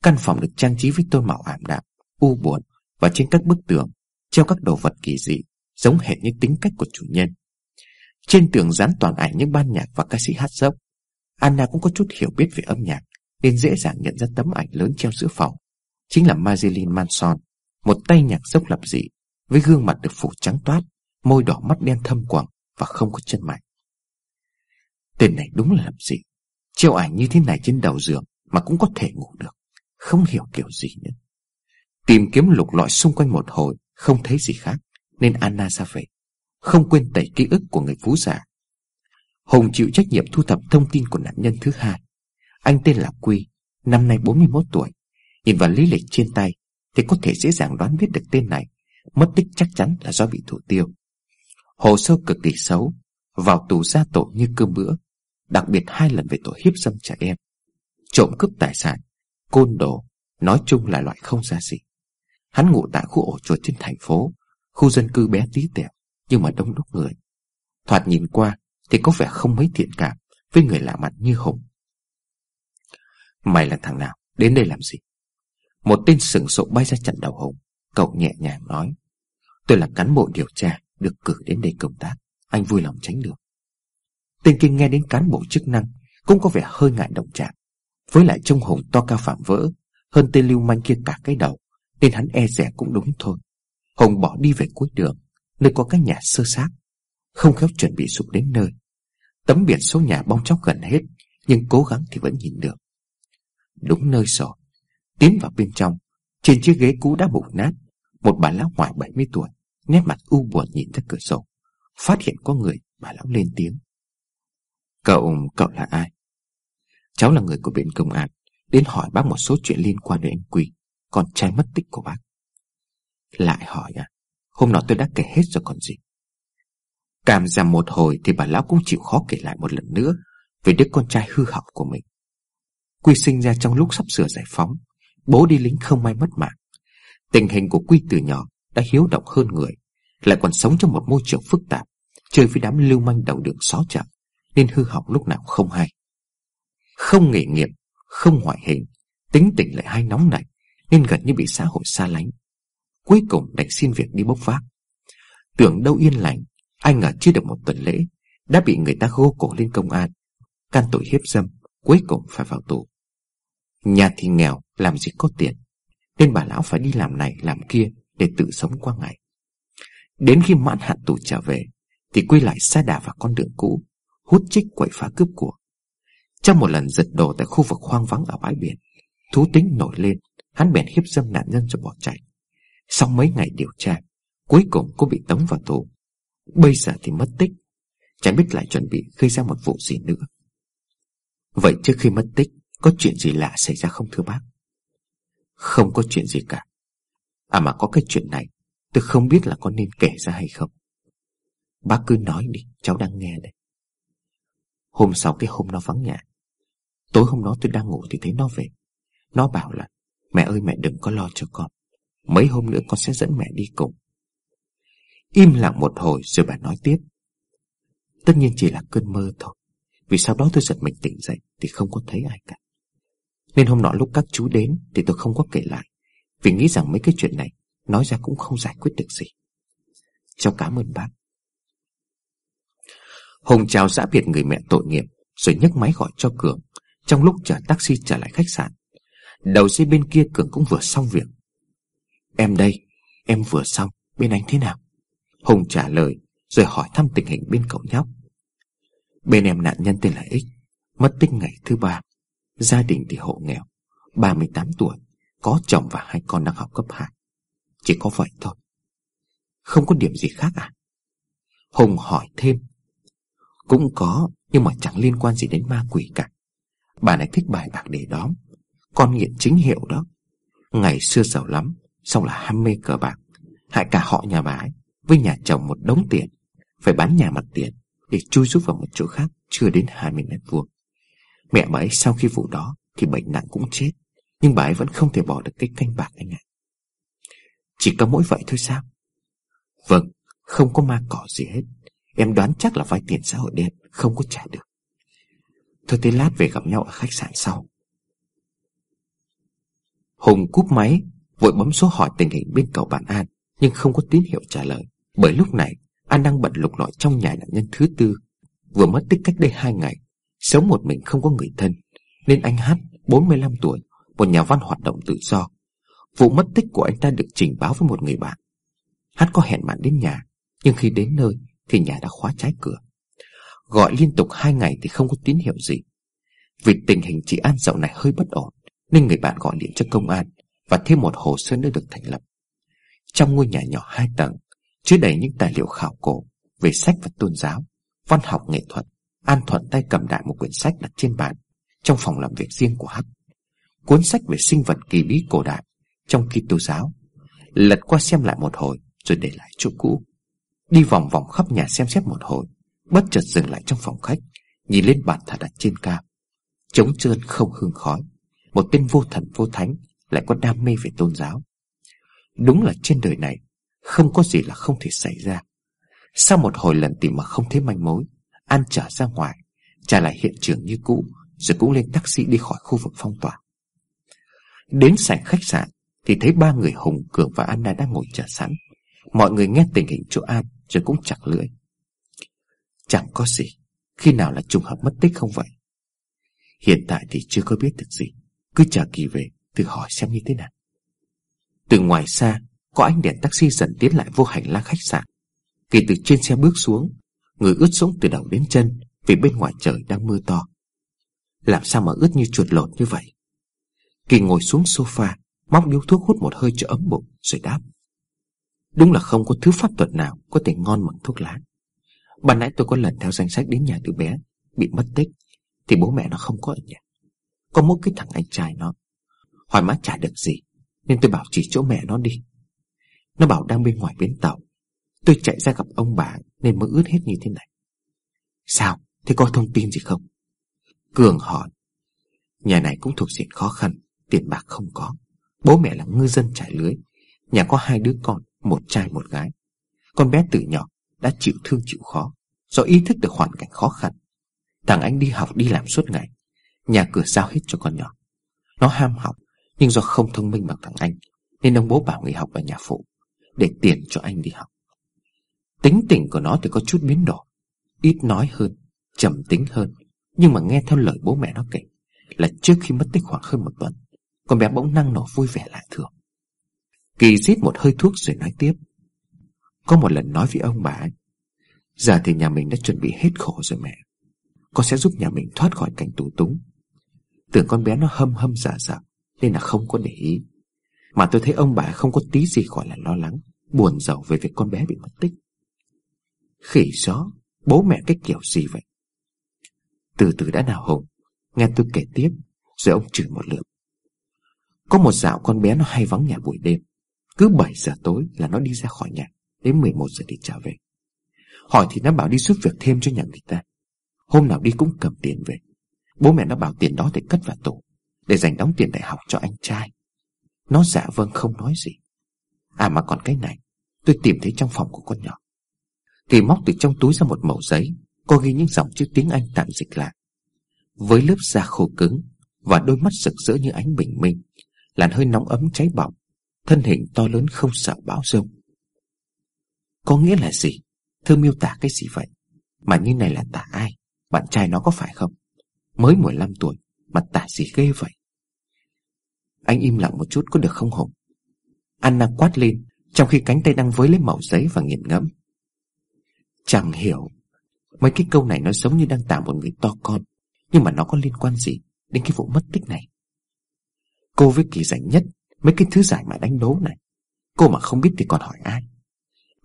Căn phòng được trang trí với tôn màu ảm đạm, U buồn Và trên các bức tường Treo các đồ vật kỳ dị, Giống hệt như tính cách của chủ nhân. Trên tường dán toàn ảnh những ban nhạc và ca sĩ hát dốc. Anna cũng có chút hiểu biết về âm nhạc, Nên dễ dàng nhận ra tấm ảnh lớn treo giữa phòng. Chính là Marilyn Manson, Một tay nhạc dốc lập dị, Với gương mặt được phủ trắng toát, Môi đỏ mắt đen thâm quầng Và không có chân mày. Tên này đúng là lập dị, Treo ảnh như thế này trên đầu giường Mà cũng có thể ngủ được. Không hiểu kiểu gì nữa. Tìm kiếm lục lọi xung quanh một hồi, Không thấy gì khác, Nên Anna ra về. Không quên tẩy ký ức của người phú giả. Hùng chịu trách nhiệm thu thập thông tin của nạn nhân thứ hai. Anh tên là Quy, Năm nay 41 tuổi. Nhìn vào lý lịch trên tay, Thì có thể dễ dàng đoán biết được tên này. Mất tích chắc chắn là do bị thủ tiêu. Hồ sơ cực kỳ xấu, Vào tù ra tội như cơm bữa, Đặc biệt hai lần về tội hiếp dâm trẻ em. Trộm cướp tài sản Côn đồ Nói chung là loại không ra gì Hắn ngủ tại khu ổ chuột trên thành phố Khu dân cư bé tí tẹo Nhưng mà đông đúc người Thoạt nhìn qua thì có vẻ không mấy thiện cảm với người lạ mặt như Hùng. Mày là thằng nào? Đến đây làm gì? Một tên sừng sộ bay ra chặn đầu Hùng. Cậu nhẹ nhàng nói. Tôi là cán bộ điều tra, được cử đến đây công tác. Anh vui lòng tránh được. Tên kia nghe đến cán bộ chức năng cũng có vẻ hơi ngại động chạm. Với lại trông Hùng to cao phạm vỡ hơn tên lưu manh kia cả cái đầu nên hắn e rẻ cũng đúng thôi. Hùng bỏ đi về cuối đường nơi có cái nhà sơ xác không khéo chuẩn bị sụp đến nơi Tấm biển số nhà bong chóc gần hết Nhưng cố gắng thì vẫn nhìn được Đúng nơi rồi Tiến vào bên trong Trên chiếc ghế cũ đã mục nát Một bà lão ngoài 70 tuổi Nét mặt u buồn nhìn ra cửa sổ Phát hiện có người bà lão lên tiếng Cậu, cậu là ai? Cháu là người của bên công an Đến hỏi bác một số chuyện liên quan đến anh Quy, Con trai mất tích của bác Lại hỏi à Hôm nọ tôi đã kể hết rồi còn gì Cảm giảm một hồi thì bà lão cũng chịu khó kể lại một lần nữa về đứa con trai hư hỏng của mình. Quy sinh ra trong lúc sắp sửa giải phóng, bố đi lính không may mất mạng. Tình hình của Quy từ nhỏ đã hiếu động hơn người, lại còn sống trong một môi trường phức tạp, chơi với đám lưu manh đầu đường xó chợ, nên hư hỏng lúc nào không hay. Không nghề nghiệp, không ngoại hình, tính tình lại hay nóng nảy, nên gần như bị xã hội xa lánh. Cuối cùng đành xin việc đi bốc vác. Tưởng đâu yên lành anh ngờ chưa được một tuần lễ Đã bị người ta gô cổ lên công an Can tội hiếp dâm Cuối cùng phải vào tù Nhà thì nghèo làm gì có tiền Nên bà lão phải đi làm này làm kia Để tự sống qua ngày Đến khi mãn hạn tù trở về Thì quay lại xa đà vào con đường cũ Hút chích quậy phá cướp của trong một lần giật đồ tại khu vực hoang vắng ở bãi biển, Thú tính nổi lên, Hắn bèn hiếp dâm nạn nhân rồi bỏ chạy. Sau mấy ngày điều tra, Cuối cùng cô bị tống vào tù. Bây giờ thì mất tích, Chẳng biết lại chuẩn bị gây ra một vụ gì nữa. Vậy trước khi mất tích, Có chuyện gì lạ xảy ra không thưa bác? Không có chuyện gì cả. À mà có cái chuyện này, Tôi không biết là có nên kể ra hay không. Bác cứ nói đi, Cháu đang nghe đây. Hôm sau cái hôm nó vắng nhà. Tối hôm đó tôi đang ngủ thì thấy nó về. Nó bảo là, Mẹ ơi, mẹ đừng có lo cho con. Mấy hôm nữa con sẽ dẫn mẹ đi cùng. Im lặng một hồi rồi bà nói tiếp. Tất nhiên chỉ là cơn mơ thôi. Vì sau đó tôi giật mình tỉnh dậy Thì không có thấy ai cả. Nên hôm nọ lúc các chú đến Thì tôi không có kể lại. Vì nghĩ rằng mấy cái chuyện này Nói ra cũng không giải quyết được gì. Cháu cảm ơn bác. Hùng chào giã biệt người mẹ tội nghiệp, Rồi nhấc máy gọi cho Cường. Trong lúc chở taxi trở lại khách sạn, Đầu dây bên kia Cường cũng vừa xong việc. Em đây, Em vừa xong, Bên anh thế nào? Hùng trả lời, Rồi hỏi thăm tình hình bên cậu nhóc. Bên em nạn nhân tên là X, Mất tích ngày thứ ba. Gia đình thì hộ nghèo 38 tuổi, Có chồng và hai con đang học cấp 2 Chỉ có vậy thôi. Không có điểm gì khác à? Hùng hỏi thêm. Cũng có, Nhưng mà chẳng liên quan gì đến ma quỷ cả. Bà này thích bài bạc để đóm. Con nghiện chính hiệu đó. Ngày xưa giàu lắm Xong là ham mê cờ bạc. Hại cả họ nhà bà ấy, Với nhà chồng một đống tiền. Phải bán nhà mặt tiền, Để chui rút vào một chỗ khác, Chưa đến 20 mét vuông. Mẹ bà ấy sau khi vụ đó, Thì bệnh nặng cũng chết. Nhưng bà ấy vẫn không thể bỏ được cái canh bạc anh ạ Chỉ có mỗi vậy thôi sao? Vâng Không có ma cỏ gì hết. Em đoán chắc là vay tiền xã hội đen, Không có trả được. Thôi tới lát về gặp nhau ở khách sạn sau. Hùng cúp máy, Vội bấm số hỏi tình hình bên cầu bạn An, Nhưng không có tín hiệu trả lời. Bởi lúc này, An đang bận lục lọi trong nhà nạn nhân thứ tư. Vừa mất tích cách đây hai ngày Sống một mình không có người thân, Nên anh Hát 45 tuổi, Một nhà văn hoạt động tự do. Vụ mất tích của anh ta được trình báo với một người bạn. Hát có hẹn bạn đến nhà, Nhưng khi đến nơi thì nhà đã khóa trái cửa. Gọi liên tục hai ngày thì không có tín hiệu gì. Vì tình hình chị An dạo này hơi bất ổn, Nên người bạn gọi điện cho công an Và thêm một hồ sơ nữa được thành lập. Trong ngôi nhà nhỏ hai tầng, Chứa đầy những tài liệu khảo cổ Về sách và tôn giáo, Văn học, nghệ thuật, An thuận tay cầm đại một quyển sách đặt trên bàn, Trong phòng làm việc riêng của Hắc. Cuốn sách về sinh vật kỳ bí cổ đại Trong Kitô giáo, Lật qua xem lại một hồi Rồi để lại chỗ cũ. Đi vòng vòng khắp nhà xem xét một hồi Bất chợt dừng lại trong phòng khách Nhìn lên bàn thả đặt trên cao. Trống trơn không hương khói Một tên vô thần vô thánh Lại có đam mê về tôn giáo. Đúng là trên đời này Không có gì là không thể xảy ra. Sau một hồi lần tìm mà không thấy manh mối An trở ra ngoài Trả lại hiện trường như cũ Rồi cũng lên taxi đi khỏi khu vực phong tỏa. Đến sảnh khách sạn Thì thấy ba người Hùng, Cường và Anna đang ngồi chờ sẵn. Mọi người nghe tình hình chỗ An. Rồi cũng chặt lưỡi. Chẳng có gì, Khi nào là trùng hợp mất tích không vậy? Hiện tại thì chưa có biết được gì. Cứ chờ kỳ về, Thử hỏi xem như thế nào. Từ ngoài xa, Có ánh đèn taxi dần tiến lại vô hành lang khách sạn. Kỳ từ trên xe bước xuống, Người ướt sũng từ đầu đến chân, Vì bên ngoài trời đang mưa to. Làm sao mà ướt như chuột lột như vậy? Kỳ ngồi xuống sofa, Móc điếu thuốc hút một hơi cho ấm bụng, Rồi đáp. Đúng là không có thứ pháp thuật nào Có thể ngon bằng thuốc lá. Ban nãy tôi có lần theo danh sách đến nhà từ bé, Bị mất tích, Thì bố mẹ nó không có ở nhà. Có mỗi cái thằng anh trai nó, Hỏi má trả được gì, Nên tôi bảo chỉ chỗ mẹ nó đi. Nó bảo đang bên ngoài bến tàu, Tôi chạy ra gặp ông bà Nên mới ướt hết như thế này. Sao? Thế có thông tin gì không? Cường hỏi. Nhà này cũng thuộc diện khó khăn, Tiền bạc không có. Bố mẹ là ngư dân trải lưới, Nhà có hai đứa con. Một trai một gái. Con bé từ nhỏ đã chịu thương chịu khó, Do ý thức được hoàn cảnh khó khăn. Thằng anh đi học đi làm suốt ngày, Nhà cửa giao hết cho con nhỏ. Nó ham học, Nhưng do không thông minh bằng thằng anh, Nên ông bố bảo nghỉ học ở nhà phụ Để tiền cho anh đi học. Tính tình của nó thì có chút biến đổi, Ít nói hơn, trầm tính hơn, Nhưng mà nghe theo lời bố mẹ nó kể Là trước khi mất tích khoảng hơn một tuần, Con bé bỗng năng nổ vui vẻ lại thường. Kỳ rít một hơi thuốc rồi nói tiếp. Có một lần nói với ông bà ấy, Giờ thì nhà mình đã chuẩn bị hết khổ rồi mẹ. Con sẽ giúp nhà mình thoát khỏi cảnh tù túng. Tưởng con bé nó hâm hâm giả giả Nên là không có để ý. Mà tôi thấy ông bà không có tí gì gọi là lo lắng, Buồn giàu về việc con bé bị mất tích. Khỉ gió, Bố mẹ cái kiểu gì vậy? Từ từ đã nào Hùng, Nghe tôi kể tiếp, Rồi ông chửi một lượt. Có một dạo con bé nó hay vắng nhà buổi đêm. Cứ 7 giờ tối là nó đi ra khỏi nhà, Đến 11 giờ thì trở về. Hỏi thì nó bảo đi giúp việc thêm cho nhà người ta. Hôm nào đi cũng cầm tiền về. Bố mẹ nó bảo tiền đó để cất vào tủ, Để dành đóng tiền đại học cho anh trai. Nó dạ vâng không nói gì. À mà còn cái này, Tôi tìm thấy trong phòng của con nhỏ. Thì móc từ trong túi ra một mẩu giấy, Có ghi những dòng chữ tiếng Anh tạm dịch lại Với lớp da khô cứng Và đôi mắt rực rỡ như ánh bình minh, Làn hơi nóng ấm cháy bỏng Thân hình to lớn không sợ bão rông. Có nghĩa là gì? Thơ miêu tả cái gì vậy? Mà như này là tả ai? Bạn trai nó có phải không? Mới 15 tuổi Mà tả gì ghê vậy? Anh im lặng một chút có được không Hùng? Anna quát lên, Trong khi cánh tay đang với lấy mẩu giấy và nghiền ngẫm. Chẳng hiểu, Mấy cái câu này nó giống như đang tả một người to con, Nhưng mà nó có liên quan gì Đến cái vụ mất tích này? Cô với kỳ rảnh nhất Mấy cái thứ giải mà đánh đố này, Cô mà không biết thì còn hỏi ai?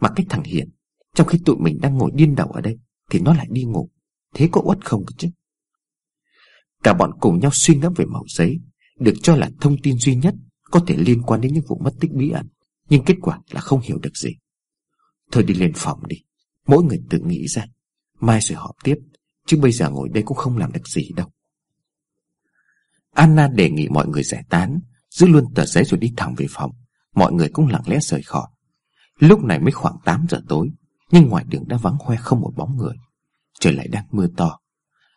Mà cái thằng Hiền, Trong khi tụi mình đang ngồi điên đầu ở đây, Thì nó lại đi ngủ. Thế có uất không chứ? Cả bọn cùng nhau suy ngẫm về mẫu giấy, Được cho là thông tin duy nhất Có thể liên quan đến những vụ mất tích bí ẩn, Nhưng kết quả là không hiểu được gì. Thôi đi lên phòng đi, Mỗi người tự nghĩ ra, Mai rồi họp tiếp, Chứ bây giờ ngồi đây cũng không làm được gì đâu. Anna đề nghị mọi người giải tán Giữ luôn tờ giấy rồi đi thẳng về phòng. Mọi người cũng lặng lẽ rời khỏi. Lúc này mới khoảng 8 giờ tối, Nhưng ngoài đường đã vắng hoe không một bóng người. Trời lại đang mưa to.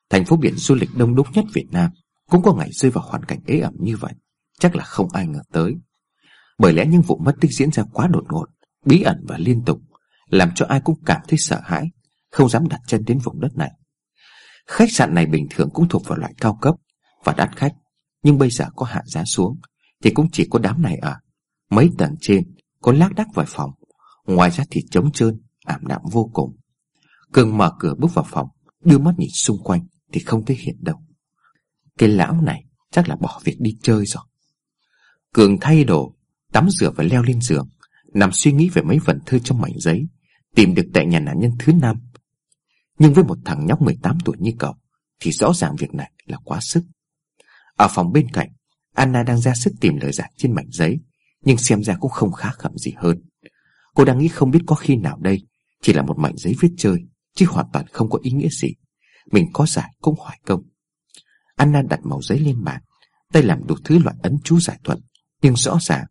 Thành phố biển du lịch đông đúc nhất Việt Nam Cũng có ngày rơi vào hoàn cảnh ế ẩm như vậy. Chắc là không ai ngờ tới. Bởi lẽ những vụ mất tích diễn ra quá đột ngột, Bí ẩn và liên tục, Làm cho ai cũng cảm thấy sợ hãi, Không dám đặt chân đến vùng đất này. Khách sạn này bình thường cũng thuộc vào loại cao cấp Và đắt khách, Nhưng bây giờ có hạ giá xuống. Thì cũng chỉ có đám này ở. Mấy tầng trên có lác đác vài phòng, Ngoài ra thì trống trơn, Ảm đạm vô cùng. Cường mở cửa bước vào phòng, Đưa mắt nhìn xung quanh thì không thấy hiện đâu. Cái lão này chắc là bỏ việc đi chơi rồi. Cường thay đồ, Tắm rửa và leo lên giường, Nằm suy nghĩ về mấy vần thơ trong mảnh giấy, Tìm được tại nhà nạn nhân thứ năm. Nhưng với một thằng nhóc 18 tuổi như cậu, Thì rõ ràng việc này là quá sức. Ở phòng bên cạnh Anna đang ra sức tìm lời giải trên mảnh giấy, Nhưng xem ra cũng không khá khẩm gì hơn. Cô đang nghĩ không biết có khi nào đây, Chỉ là một mảnh giấy viết chơi, Chứ hoàn toàn không có ý nghĩa gì. Mình có giải cũng hoài công. Anna đặt màu giấy lên bàn, Tay làm đủ thứ loại ấn chú giải thuật, Nhưng rõ ràng,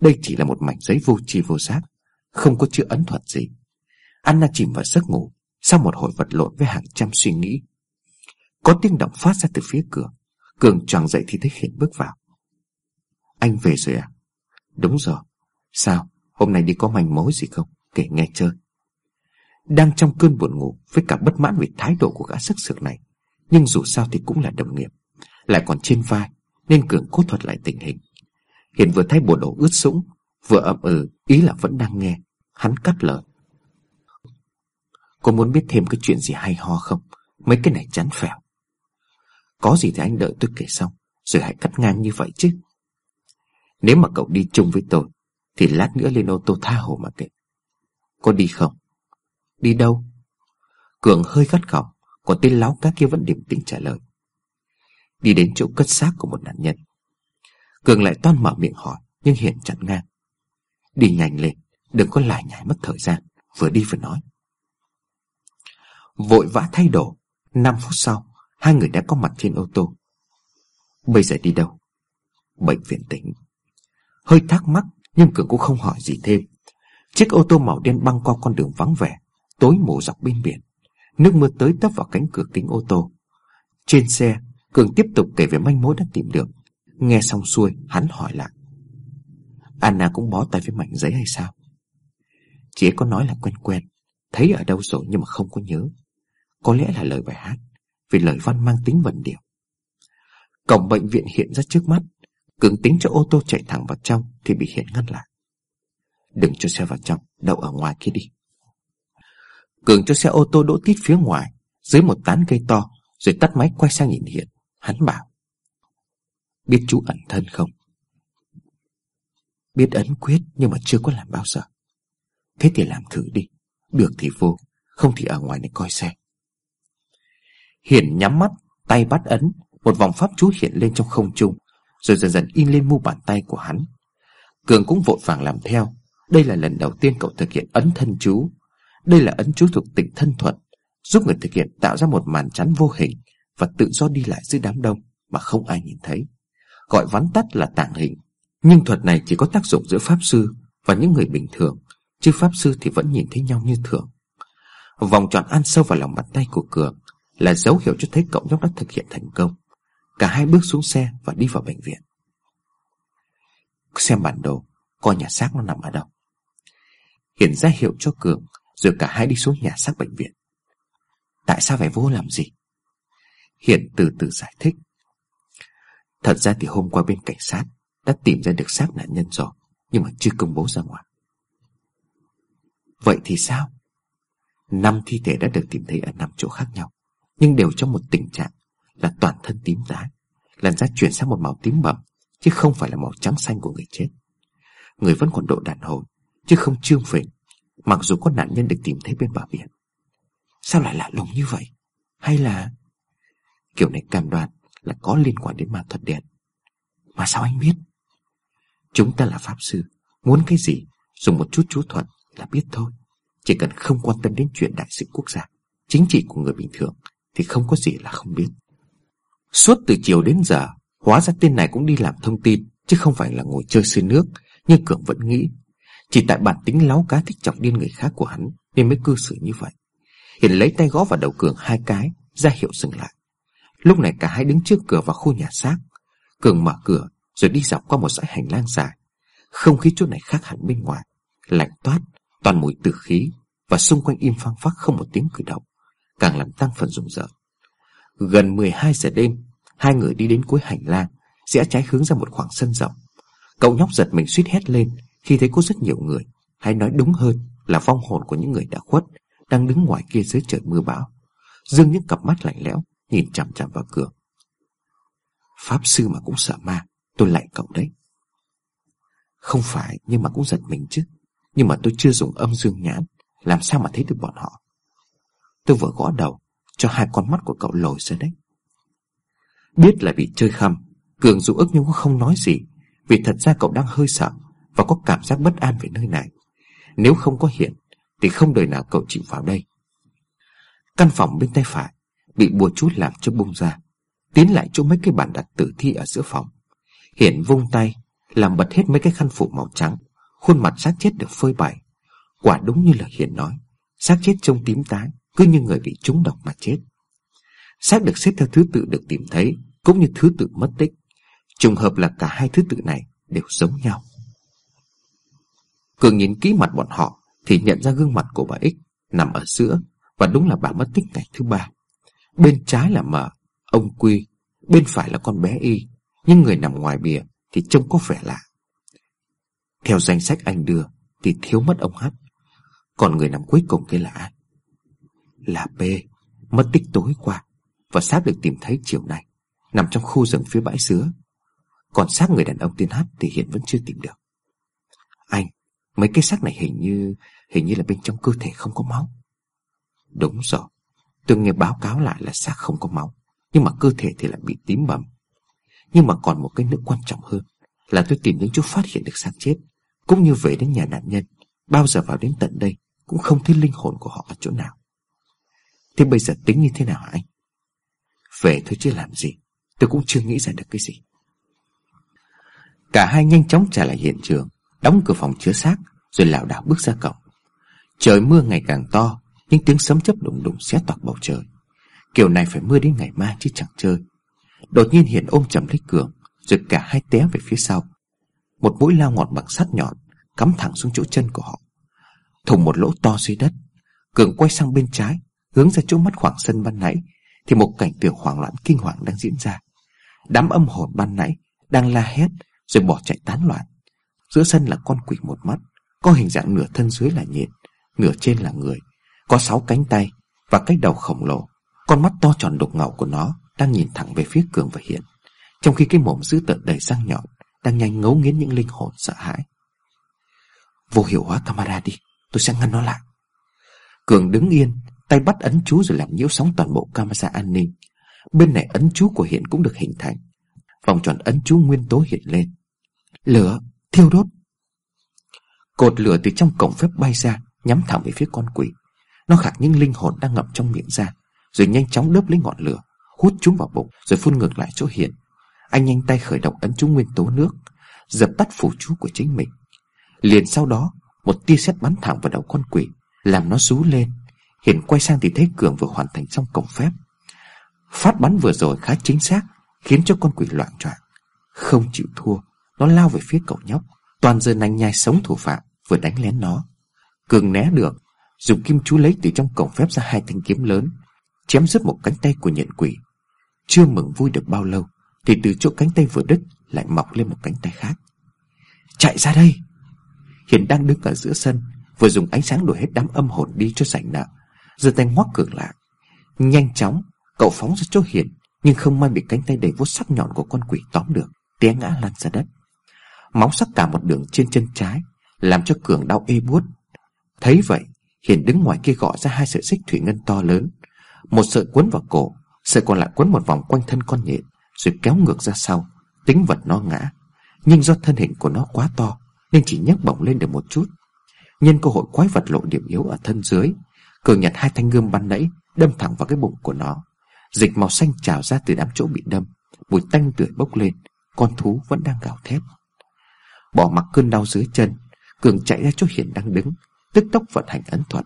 Đây chỉ là một mảnh giấy vô tri vô giác, Không có chữ ấn thuật gì. Anna chìm vào giấc ngủ Sau một hồi vật lộn với hàng trăm suy nghĩ. Có tiếng động phát ra từ phía cửa, Cường choàng dậy thì thấy Hiền bước vào. Anh về rồi à? Đúng rồi. Sao? Hôm nay đi có manh mối gì không? Kể nghe chơi. Đang trong cơn buồn ngủ Với cả bất mãn về thái độ của gã sức sược này, Nhưng dù sao thì cũng là đồng nghiệp, Lại còn trên vai, Nên Cường cố thuật lại tình hình. Hiện vừa thay bộ đồ ướt sũng, Vừa ậm ừ ý là vẫn đang nghe, Hắn cắt lời. Cô muốn biết thêm cái chuyện gì hay ho không? Mấy cái này chán phèo. Có gì thì anh đợi tôi kể xong Rồi hãy cắt ngang như vậy chứ. Nếu mà cậu đi chung với tôi, Thì lát nữa lên ô tô tha hồ mà kệ Có đi không? Đi đâu? Cường hơi gắt gỏng, Còn tên láo cá kia vẫn điềm tĩnh trả lời. Đi đến chỗ cất xác của một nạn nhân. Cường lại toan mở miệng hỏi, Nhưng hiện chặn ngang. Đi nhanh lên, Đừng có lại nhảy mất thời gian, Vừa đi vừa nói. Vội vã thay đồ 5 phút sau, Hai người đã có mặt trên ô tô. Bây giờ đi đâu? Bệnh viện tỉnh. Hơi thắc mắc, Nhưng Cường cũng không hỏi gì thêm. Chiếc ô tô màu đen băng qua con đường vắng vẻ, tối mù dọc bên biển. Nước mưa tới tấp vào cánh cửa kính ô tô. Trên xe, Cường tiếp tục kể về manh mối đã tìm được. Nghe xong xuôi, hắn hỏi lại. Anna cũng bó tay với mảnh giấy hay sao? Chị ấy có nói là quen quen, Thấy ở đâu rồi nhưng mà không có nhớ. Có lẽ là lời bài hát, Vì lời văn mang tính vần điệu. Cổng bệnh viện hiện ra trước mắt Cường tính cho ô tô chạy thẳng vào trong Thì bị hiển ngăn lại. Đừng cho xe vào trong, Đậu ở ngoài kia đi. Cường cho xe ô tô đỗ tít phía ngoài, Dưới một tán cây to, Rồi tắt máy quay sang nhìn hiển. Hắn bảo, Biết chú ẩn thân không? Biết ấn quyết, nhưng mà chưa có làm bao giờ. Thế thì làm thử đi, Được thì vô, Không thì ở ngoài này coi xe. Hiển nhắm mắt, Tay bắt ấn, Một vòng pháp chú hiện lên trong không trung rồi dần dần in lên mu bàn tay của hắn Cường cũng vội vàng làm theo Đây là lần đầu tiên cậu thực hiện ấn thân chú đây là ấn chú thuộc tịnh thân thuận Giúp người thực hiện tạo ra một màn chắn vô hình và tự do đi lại dưới đám đông mà không ai nhìn thấy. Gọi vắn tắt là tàng hình. Nhưng thuật này chỉ có tác dụng giữa Pháp Sư và những người bình thường, chứ Pháp Sư thì vẫn nhìn thấy nhau như thường. Vòng tròn ăn sâu vào lòng bàn tay của Cường là dấu hiệu cho thấy cậu nhóc đã thực hiện thành công. Cả hai bước xuống xe và đi vào bệnh viện. Xem bản đồ, coi nhà xác nó nằm ở đâu. Hiển ra hiệu cho Cường, rồi cả hai đi xuống nhà xác bệnh viện. Tại sao phải vô làm gì? Hiển từ từ giải thích. Thật ra thì hôm qua bên cảnh sát đã tìm ra được xác nạn nhân rồi, nhưng mà chưa công bố ra ngoài. Vậy thì sao? Năm thi thể đã được tìm thấy ở năm chỗ khác nhau, nhưng đều trong một tình trạng là toàn thân tím tái, làn da chuyển sang một màu tím bầm, chứ không phải là màu trắng xanh của người chết. Người vẫn còn độ đàn hồi, chứ không trương phình, mặc dù có nạn nhân được tìm thấy bên bờ biển. Sao lại lạ lùng như vậy? Hay là... Kiểu này cam đoan là có liên quan đến ma thuật đen. Mà sao anh biết? Chúng ta là pháp sư, muốn cái gì, dùng một chút chú thuật là biết thôi. Chỉ cần không quan tâm đến chuyện đại sự quốc gia, chính trị của người bình thường, thì không có gì là không biết. Suốt từ chiều đến giờ, hóa ra tên này cũng đi làm thông tin, chứ không phải là ngồi chơi xuyên nước, như Cường vẫn nghĩ. Chỉ tại bản tính láo cá thích chọc điên người khác của hắn, nên mới cư xử như vậy. Hiền lấy tay gõ vào đầu Cường hai cái, ra hiệu dừng lại. Lúc này cả hai đứng trước cửa vào khu nhà xác. Cường mở cửa, rồi đi dọc qua một dãy hành lang dài. Không khí chỗ này khác hẳn bên ngoài, lạnh toát, toàn mùi tử khí, và xung quanh im phăng phắc không một tiếng cử động, càng làm tăng phần rùng rợn. Gần 12 giờ đêm, hai người đi đến cuối hành lang, rẽ trái hướng ra một khoảng sân rộng. Cậu nhóc giật mình suýt hét lên khi thấy có rất nhiều người, hay nói đúng hơn là vong hồn của những người đã khuất, đang đứng ngoài kia dưới trời mưa bão. Dương những cặp mắt lạnh lẽo, nhìn chằm chằm vào cửa. Pháp sư mà cũng sợ ma, tôi lại cậu đấy. Không phải, nhưng mà cũng giật mình chứ. Nhưng mà tôi chưa dùng âm dương nhãn, làm sao mà thấy được bọn họ. Tôi vừa gõ đầu, cho hai con mắt của cậu lồi ra đấy. Biết là bị chơi khăm, Cường dù ức nhưng cũng không nói gì, vì thật ra cậu đang hơi sợ và có cảm giác bất an về nơi này. Nếu không có hiện, thì không đời nào cậu chịu vào đây. Căn phòng bên tay phải bị bùa chú làm cho bung ra, tiến lại chỗ mấy cái bàn đặt tử thi ở giữa phòng. Hiển vung tay, làm bật hết mấy cái khăn phủ màu trắng, khuôn mặt xác chết được phơi bày. Quả đúng như lời Hiển nói, xác chết trông tím tái, cứ như người bị trúng độc mà chết. Xác được xếp theo thứ tự được tìm thấy, cũng như thứ tự mất tích. Trùng hợp là cả hai thứ tự này đều giống nhau. Cường nhìn kỹ mặt bọn họ thì nhận ra gương mặt của bà X nằm ở giữa và đúng là bà mất tích ngày thứ ba. Bên trái là mờ, ông Quy, bên phải là con bé Y, nhưng người nằm ngoài bìa thì trông có vẻ lạ. Theo danh sách anh đưa thì thiếu mất ông H. Còn người nằm cuối cùng kia là ai? Là B, mất tích tối qua và xác được tìm thấy chiều nay, nằm trong khu rừng phía bãi dứa. Còn xác người đàn ông tên H thì hiện vẫn chưa tìm được. Anh, mấy cái xác này hình như hình như là bên trong cơ thể không có máu. Đúng rồi, tôi nghe báo cáo lại là xác không có máu, nhưng mà cơ thể thì lại bị tím bầm. Nhưng mà còn một cái nữa quan trọng hơn là tôi tìm đến chỗ phát hiện được xác chết, cũng như về đến nhà nạn nhân, bao giờ vào đến tận đây cũng không thấy linh hồn của họ ở chỗ nào. Thế bây giờ tính như thế nào hả anh? Về thôi chứ làm gì, tôi cũng chưa nghĩ ra được cái gì. Cả hai nhanh chóng trả lại hiện trường, đóng cửa phòng chứa xác, rồi lảo đảo bước ra cổng. Trời mưa ngày càng to, những tiếng sấm chớp đùng đùng xé toạc bầu trời. Kiểu này phải mưa đến ngày mai chứ chẳng chơi. Đột nhiên Hiền ôm chầm lấy Cường, rồi cả hai té về phía sau. Một mũi lao ngọt bằng sắt nhọn cắm thẳng xuống chỗ chân của họ. Thùng một lỗ to dưới đất. Cường quay sang bên trái, hướng ra chỗ mắt khoảng sân ban nãy, thì một cảnh tượng hoảng loạn kinh hoàng đang diễn ra. Đám âm hồn ban nãy đang la hét rồi bỏ chạy tán loạn. Giữa sân là con quỷ một mắt, có hình dạng nửa thân dưới là nhện, nửa trên là người, có sáu cánh tay và cái đầu khổng lồ. Con mắt to tròn đục ngầu của nó đang nhìn thẳng về phía Cường và hiện, trong khi cái mồm dữ tợn đầy răng nhọn đang nhanh ngấu nghiến những linh hồn sợ hãi. Vô hiệu hóa camera đi, tôi sẽ ngăn nó lại. Cường đứng yên, tay bắt ấn chú rồi làm nhiễu sóng toàn bộ camera an ninh. Bên này ấn chú của hiện cũng được hình thành. Vòng tròn ấn chú nguyên tố hiện lên. Lửa, thiêu đốt. Cột lửa từ trong cổng phép bay ra, nhắm thẳng về phía con quỷ. Nó khạc những linh hồn đang ngập trong miệng ra, rồi nhanh chóng đớp lấy ngọn lửa, Hút chúng vào bụng Rồi phun ngược lại chỗ hiện Anh nhanh tay khởi động ấn chú nguyên tố nước Dập tắt phủ chú của chính mình Liền sau đó Một tia sét bắn thẳng vào đầu con quỷ Làm nó rú lên Hiển quay sang thì thấy Cường vừa hoàn thành xong cổng phép. Phát bắn vừa rồi khá chính xác, Khiến cho con quỷ loạn choạng. Không chịu thua, Nó lao về phía cậu nhóc. Toàn giờ nành nhai sống thủ phạm, Vừa đánh lén nó. Cường né được, Dùng kim chú lấy từ trong cổng phép ra hai thanh kiếm lớn, Chém rớt một cánh tay của nhện quỷ. Chưa mừng vui được bao lâu, Thì từ chỗ cánh tay vừa đứt Lại mọc lên một cánh tay khác. Chạy ra đây! Hiền đang đứng ở giữa sân, Vừa dùng ánh sáng đuổi hết đám âm hồn đi cho sảnh nợ giơ tay ngoắc cường lại. Nhanh chóng, Cậu phóng ra chỗ Hiền Nhưng không may bị cánh tay đầy vuốt sắc nhọn của con quỷ tóm được, Té ngã lăn ra đất. Máu sắc cả một đường trên chân trái, Làm cho Cường đau ê buốt. Thấy vậy, Hiền đứng ngoài kia gọi ra hai sợi xích thủy ngân to lớn. Một sợi quấn vào cổ, Sợi còn lại quấn một vòng quanh thân con nhện, Rồi kéo ngược ra sau, Tính vật nó ngã. Nhưng do thân hình của nó quá to, Nên chỉ nhấc bổng lên được một chút. Nhân cơ hội quái vật lộ điểm yếu ở thân dưới Cường nhặt hai thanh gươm bắn nãy Đâm thẳng vào cái bụng của nó. Dịch màu xanh trào ra từ đám chỗ bị đâm. Mùi tanh tưởi bốc lên. Con thú vẫn đang gào thét. Bỏ mặc cơn đau dưới chân, Cường chạy ra chỗ Hiền đang đứng, Tức tốc vận hành ấn thuật.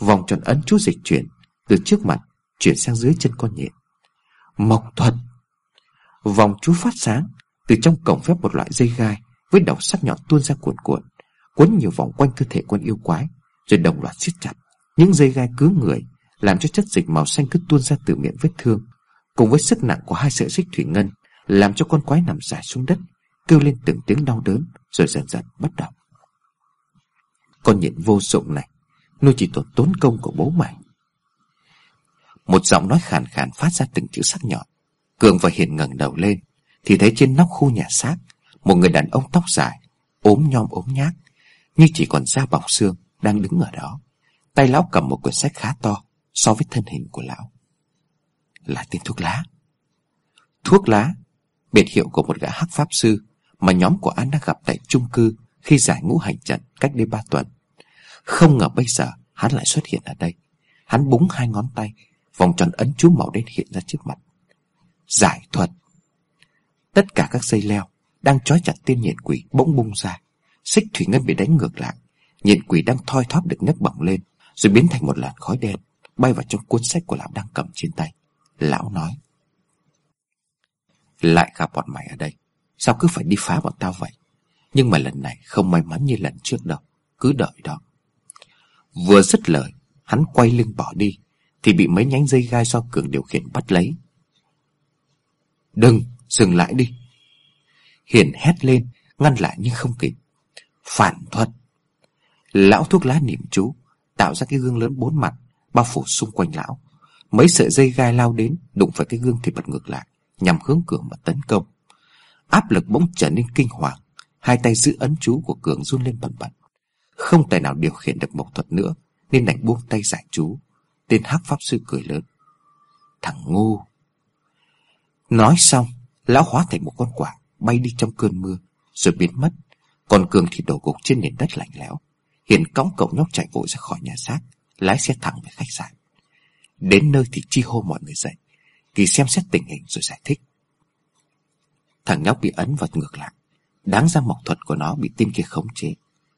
Vòng tròn ấn chú dịch chuyển, Từ trước mặt chuyển sang dưới chân con nhện. Mộc thuật. Vòng chú phát sáng, Từ trong cổng phép một loại dây gai Với đầu sắc nhọn tuôn ra cuộn cuộn Quấn nhiều vòng quanh cơ thể con yêu quái, Rồi đồng loạt siết chặt. Những dây gai cứ người Làm cho chất dịch màu xanh cứ tuôn ra từ miệng vết thương, Cùng với sức nặng của hai sợi xích thủy ngân Làm cho con quái nằm dài xuống đất, Kêu lên từng tiếng đau đớn Rồi dần dần bất động. Con nhện vô dụng này, Nuôi chỉ tổn tốn công của bố mày. Một giọng nói khàn khàn phát ra từng chữ sắc nhọn. Cường và Hiền ngẩng đầu lên, Thì thấy trên nóc khu nhà xác, Một người đàn ông tóc dài, ốm nhom ốm nhác, như chỉ còn da bọc xương Đang đứng ở đó. Tay lão cầm một quyển sách khá to, So với thân hình của lão. Là tên thuốc lá. Thuốc lá, Biệt hiệu của một gã hắc pháp sư Mà nhóm của An đã gặp tại chung cư Khi giải ngũ hành trận cách đây ba tuần. Không ngờ bây giờ Hắn lại xuất hiện ở đây. Hắn búng hai ngón tay, Vòng tròn ấn chú màu đen hiện ra trước mặt. Giải thuật. Tất cả các dây leo Đang trói chặt tiên nhện quỷ bỗng bung ra. Xích thủy ngân bị đánh ngược lại. Nhện quỷ đang thoi thóp được nhấc bỏng lên. Rồi biến thành một làn khói đen Bay vào trong cuốn sách của lão đang cầm trên tay. Lão nói Lại gặp bọn mày ở đây Sao cứ phải đi phá bọn tao vậy? Nhưng mà lần này không may mắn như lần trước đâu Cứ đợi đó. Vừa dứt lời Hắn quay lưng bỏ đi Thì bị mấy nhánh dây gai do cường điều khiển bắt lấy. Đừng, dừng lại đi. Hiển hét lên Ngăn lại nhưng không kịp. Phản thuật. Lão thuốc lá niệm chú Tạo ra cái gương lớn bốn mặt, Bao phủ xung quanh lão. Mấy sợi dây gai lao đến, Đụng phải cái gương thì bật ngược lại, Nhằm hướng Cường mà tấn công. Áp lực bỗng trở nên kinh hoàng, Hai tay giữ ấn chú của Cường run lên bần bật. Không tài nào điều khiển được mộc thuật nữa, Nên đành buông tay giải chú. Tên hắc pháp sư cười lớn. Thằng ngu. Nói xong, Lão hóa thành một con quạ, Bay đi trong cơn mưa, Rồi biến mất. Còn Cường thì đổ gục trên nền đất lạnh lẽo. Hiền cõng cậu nhóc chạy vội ra khỏi nhà xác, Lái xe thẳng về khách sạn. Đến nơi thì chi hô mọi người dậy, Kỳ xem xét tình hình rồi giải thích. Thằng nhóc bị ấn vật ngược lại, Đáng ra mộc thuật của nó bị tim kia khống chế.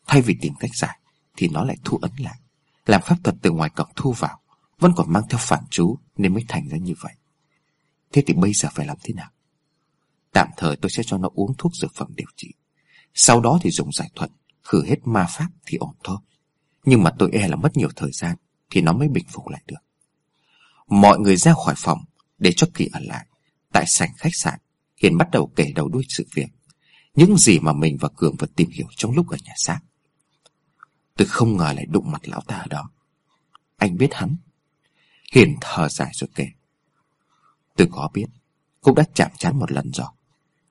Thay vì tìm cách giải, Thì nó lại thu ấn lại. Làm pháp thuật từ ngoài cổng thu vào, Vẫn còn mang theo phản chú Nên mới thành ra như vậy. Thế thì bây giờ phải làm thế nào? Tạm thời tôi sẽ cho nó uống thuốc dược phẩm điều trị. Sau đó thì dùng giải thuật. Khử hết ma pháp thì ổn thôi. Nhưng mà tôi e là mất nhiều thời gian Thì nó mới bình phục lại được. Mọi người ra khỏi phòng Để cho Kỳ ở lại. Tại sảnh khách sạn, Hiền bắt đầu kể đầu đuôi sự việc. Những gì mà mình và Cường vừa tìm hiểu trong lúc ở nhà xác. Tôi không ngờ lại đụng mặt lão ta ở đó. Anh biết hắn? Hiền thở dài rồi kể. Tôi có biết, Cũng đã chạm chán một lần rồi.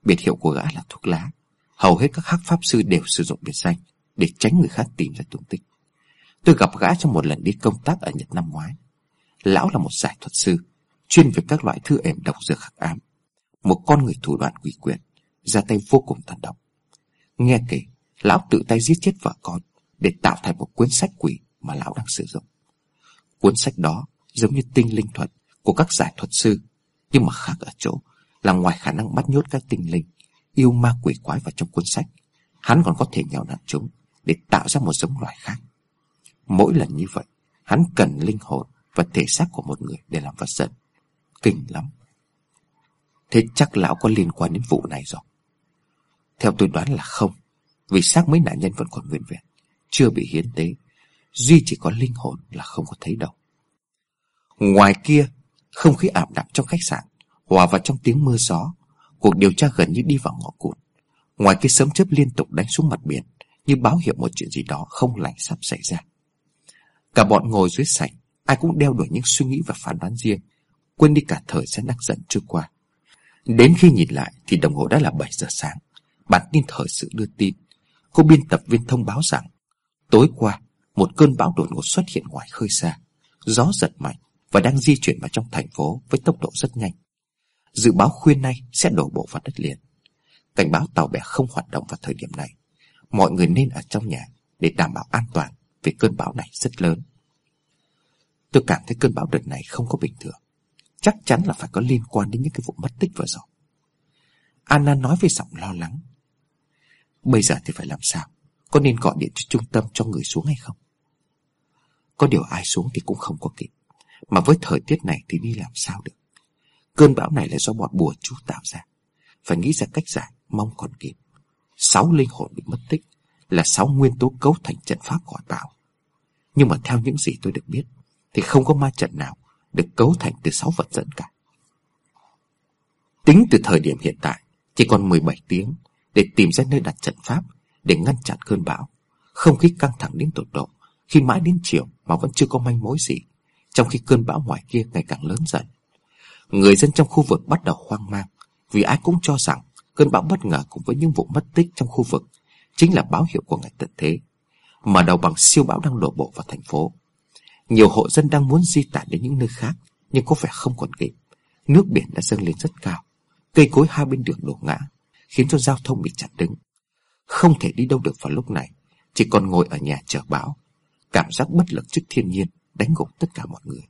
Biệt hiệu của gã là thuốc lá. Hầu hết các hắc pháp sư đều sử dụng biệt danh Để tránh người khác tìm ra tung tích. Tôi gặp gã trong một lần đi công tác ở Nhật năm ngoái. Lão là một giải thuật sư, Chuyên về các loại thư ẻm độc dược khắc ám. Một con người thủ đoạn quỷ quyệt, Ra tay vô cùng tàn độc Nghe kể, Lão tự tay giết chết vợ con Để tạo thành một cuốn sách quỷ Mà lão đang sử dụng. Cuốn sách đó giống như tinh linh thuật Của các giải thuật sư, Nhưng mà khác ở chỗ Là ngoài khả năng bắt nhốt các tinh linh Yêu ma quỷ quái vào trong cuốn sách. Hắn còn có thể nhào nặn chúng Để tạo ra một giống loài khác. Mỗi lần như vậy, Hắn cần linh hồn và thể xác của một người để làm vật dẫn. Kinh lắm. Thế chắc lão có liên quan đến vụ này rồi. Theo tôi đoán là không, Vì xác mấy nạn nhân vẫn còn nguyên vẹn, Chưa bị hiến tế. Duy chỉ có linh hồn là không có thấy đâu. Ngoài kia, Không khí ảm đạm trong khách sạn Hòa vào trong tiếng mưa gió. Cuộc điều tra gần như đi vào ngõ cụt. Ngoài cái sớm chớp liên tục đánh xuống mặt biển, Như báo hiệu một chuyện gì đó không lành sắp xảy ra. Cả bọn ngồi dưới sảnh, Ai cũng đeo đuổi những suy nghĩ và phán đoán riêng, Quên đi cả thời gian đang dần trôi qua. Đến khi nhìn lại Thì đồng hồ đã là 7 giờ sáng. Bản tin thời sự đưa tin, Cô biên tập viên thông báo rằng, Tối qua, Một cơn bão đột ngột xuất hiện ngoài khơi xa. Gió giật mạnh Và đang di chuyển vào trong thành phố Với tốc độ rất nhanh. Dự báo khuyên nay sẽ đổ bộ vào đất liền. Cảnh báo tàu bè không hoạt động vào thời điểm này. Mọi người nên ở trong nhà Để đảm bảo an toàn Vì cơn bão này rất lớn. Tôi cảm thấy cơn bão đợt này không có bình thường. Chắc chắn là phải có liên quan đến những cái vụ mất tích vừa rồi. Anna nói với giọng lo lắng. Bây giờ thì phải làm sao? Có nên gọi điện cho trung tâm cho người xuống hay không? Có điều ai xuống thì cũng không có kịp. Mà với thời tiết này thì đi làm sao được? Cơn bão này là do bọn bùa chú tạo ra. Phải nghĩ ra cách giải, Mong còn kịp. Sáu linh hồn bị mất tích Là sáu nguyên tố cấu thành trận pháp gọi bão Nhưng mà theo những gì tôi được biết, Thì không có ma trận nào Được cấu thành từ sáu vật dẫn cả. Tính từ thời điểm hiện tại, Chỉ còn 17 tiếng Để tìm ra nơi đặt trận pháp Để ngăn chặn cơn bão. Không khí căng thẳng đến tột độ, Khi mãi đến chiều mà vẫn chưa có manh mối gì, Trong khi cơn bão ngoài kia ngày càng lớn dần. Người dân trong khu vực bắt đầu hoang mang, Vì ai cũng cho rằng Cơn bão bất ngờ cùng với những vụ mất tích trong khu vực Chính là báo hiệu của ngày tận thế, Mở đầu bằng siêu bão đang đổ bộ vào thành phố. Nhiều hộ dân đang muốn di tản đến những nơi khác, Nhưng có vẻ không còn kịp. Nước biển đã dâng lên rất cao, Cây cối hai bên đường đổ ngã, Khiến cho giao thông bị chặn đứng. Không thể đi đâu được vào lúc này, Chỉ còn ngồi ở nhà chờ bão. Cảm giác bất lực trước thiên nhiên Đánh gục tất cả mọi người.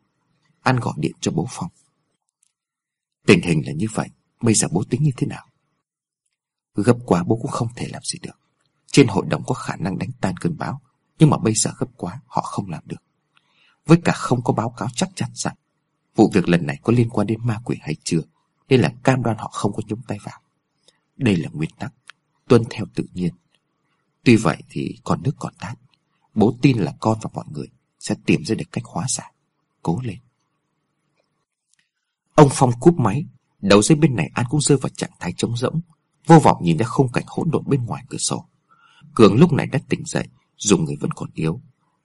An gọi điện cho bố Phong. Tình hình là như vậy, Bây giờ bố tính như thế nào? Gấp quá bố cũng không thể làm gì được. Trên hội đồng có khả năng đánh tan cơn bão, Nhưng mà bây giờ gấp quá, họ không làm được. Với cả không có báo cáo chắc chắn rằng, Vụ việc lần này có liên quan đến ma quỷ hay chưa, Nên là cam đoan họ không có nhúng tay vào. Đây là nguyên tắc, Tuân theo tự nhiên. Tuy vậy thì còn nước còn tát Bố tin là con và mọi người Sẽ tìm ra được cách hóa giải, Cố lên. Ông Phong cúp máy, Đầu dây bên này An cũng rơi vào trạng thái trống rỗng, Vô vọng nhìn ra khung cảnh hỗn độn bên ngoài cửa sổ. Cường lúc này đã tỉnh dậy, Dù người vẫn còn yếu.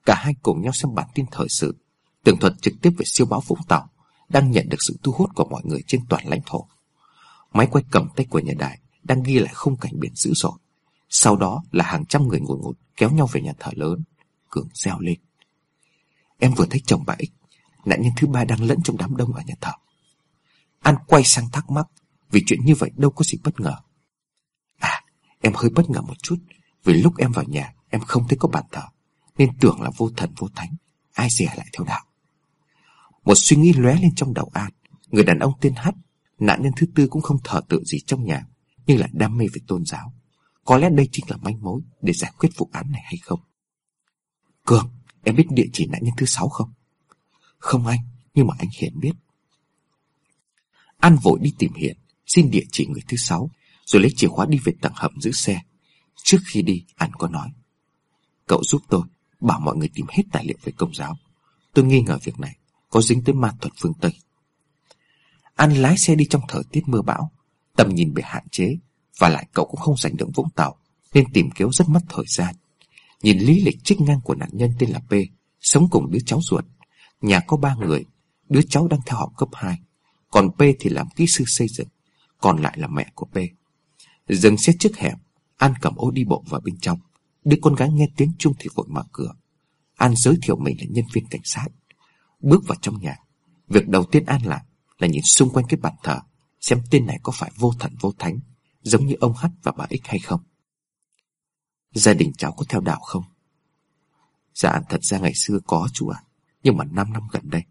Cả hai cùng nhau xem bản tin thời sự, Tường thuật trực tiếp về siêu bão Vũng Tàu, Đang nhận được sự thu hút của mọi người trên toàn lãnh thổ. Máy quay cầm tay của nhà đài Đang ghi lại khung cảnh biển dữ dội. Sau đó là hàng trăm người ngồi ngột Kéo nhau về nhà thờ lớn, Cường reo lên. Em vừa thấy chồng bà Ích Nạn nhân thứ ba đang lẫn trong đám đông ở nhà thờ. An quay sang thắc mắc Vì chuyện như vậy đâu có gì bất ngờ. À em hơi bất ngờ một chút, Vì lúc em vào nhà, em không thấy có bàn thờ, Nên tưởng là vô thần, vô thánh. Ai dè lại theo đạo. Một suy nghĩ lóe lên trong đầu An. Người đàn ông tên Hát Nạn nhân thứ tư cũng không thờ tự gì trong nhà, Nhưng lại đam mê về tôn giáo. Có lẽ đây chính là manh mối Để giải quyết vụ án này hay không? Cường, Em biết địa chỉ nạn nhân thứ sáu không? Không anh, Nhưng mà anh hiện biết. An vội đi tìm Hiền, Xin địa chỉ người thứ sáu Rồi lấy chìa khóa đi về tầng hầm giữ xe. Trước khi đi An có nói Cậu giúp tôi Bảo mọi người tìm hết tài liệu về công giáo. Tôi nghi ngờ việc này Có dính tới ma thuật phương Tây. An lái xe đi trong thời tiết mưa bão. Tầm nhìn bị hạn chế Và lại cậu cũng không giành được Vũng Tàu Nên tìm kiếm rất mất thời gian. Nhìn lý lịch trích ngang của nạn nhân tên là P Sống cùng đứa cháu ruột. Nhà có ba người Đứa cháu đang theo học cấp 2 còn P thì làm kỹ sư xây dựng, Còn lại là mẹ của P. Dừng xe trước hẻm, An cầm ô đi bộ vào bên trong. Đứa con gái nghe tiếng chung thì vội mở cửa. An giới thiệu mình là nhân viên cảnh sát. Bước vào trong nhà, Việc đầu tiên An làm Là nhìn xung quanh cái bàn thờ, Xem tên này có phải vô thần vô thánh, Giống như ông H và bà X hay không. Gia đình cháu có theo đạo không? Dạ thật ra ngày xưa có chú ạ, Nhưng mà 5 năm gần đây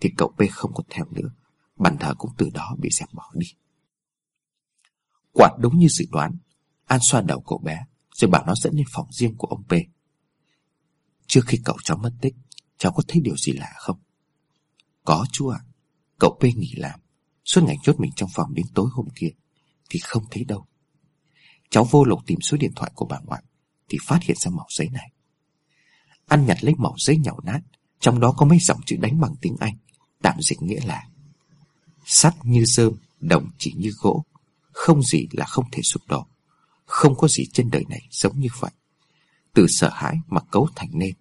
Thì cậu P không có theo nữa. Bàn thờ cũng từ đó bị dẹp bỏ đi. Quả đúng như dự đoán, An xoa đầu cậu bé, Rồi bảo nó dẫn lên phòng riêng của ông P. Trước khi cậu cháu mất tích, Cháu có thấy điều gì lạ không? Có, chú ạ. Cậu P nghỉ làm, Suốt ngày chốt mình trong phòng đến tối hôm kia, Thì không thấy đâu. Cháu vô lục tìm số điện thoại của bà ngoại, Thì phát hiện ra mẩu giấy này. Ăn nhặt lấy mẩu giấy nhàu nát, Trong đó có mấy dòng chữ đánh bằng tiếng Anh, Tạm dịch nghĩa là Sắt như rơm, đồng chỉ như gỗ. Không gì là không thể sụp đổ. Không có gì trên đời này giống như vậy. Từ sợ hãi mà cấu thành nên.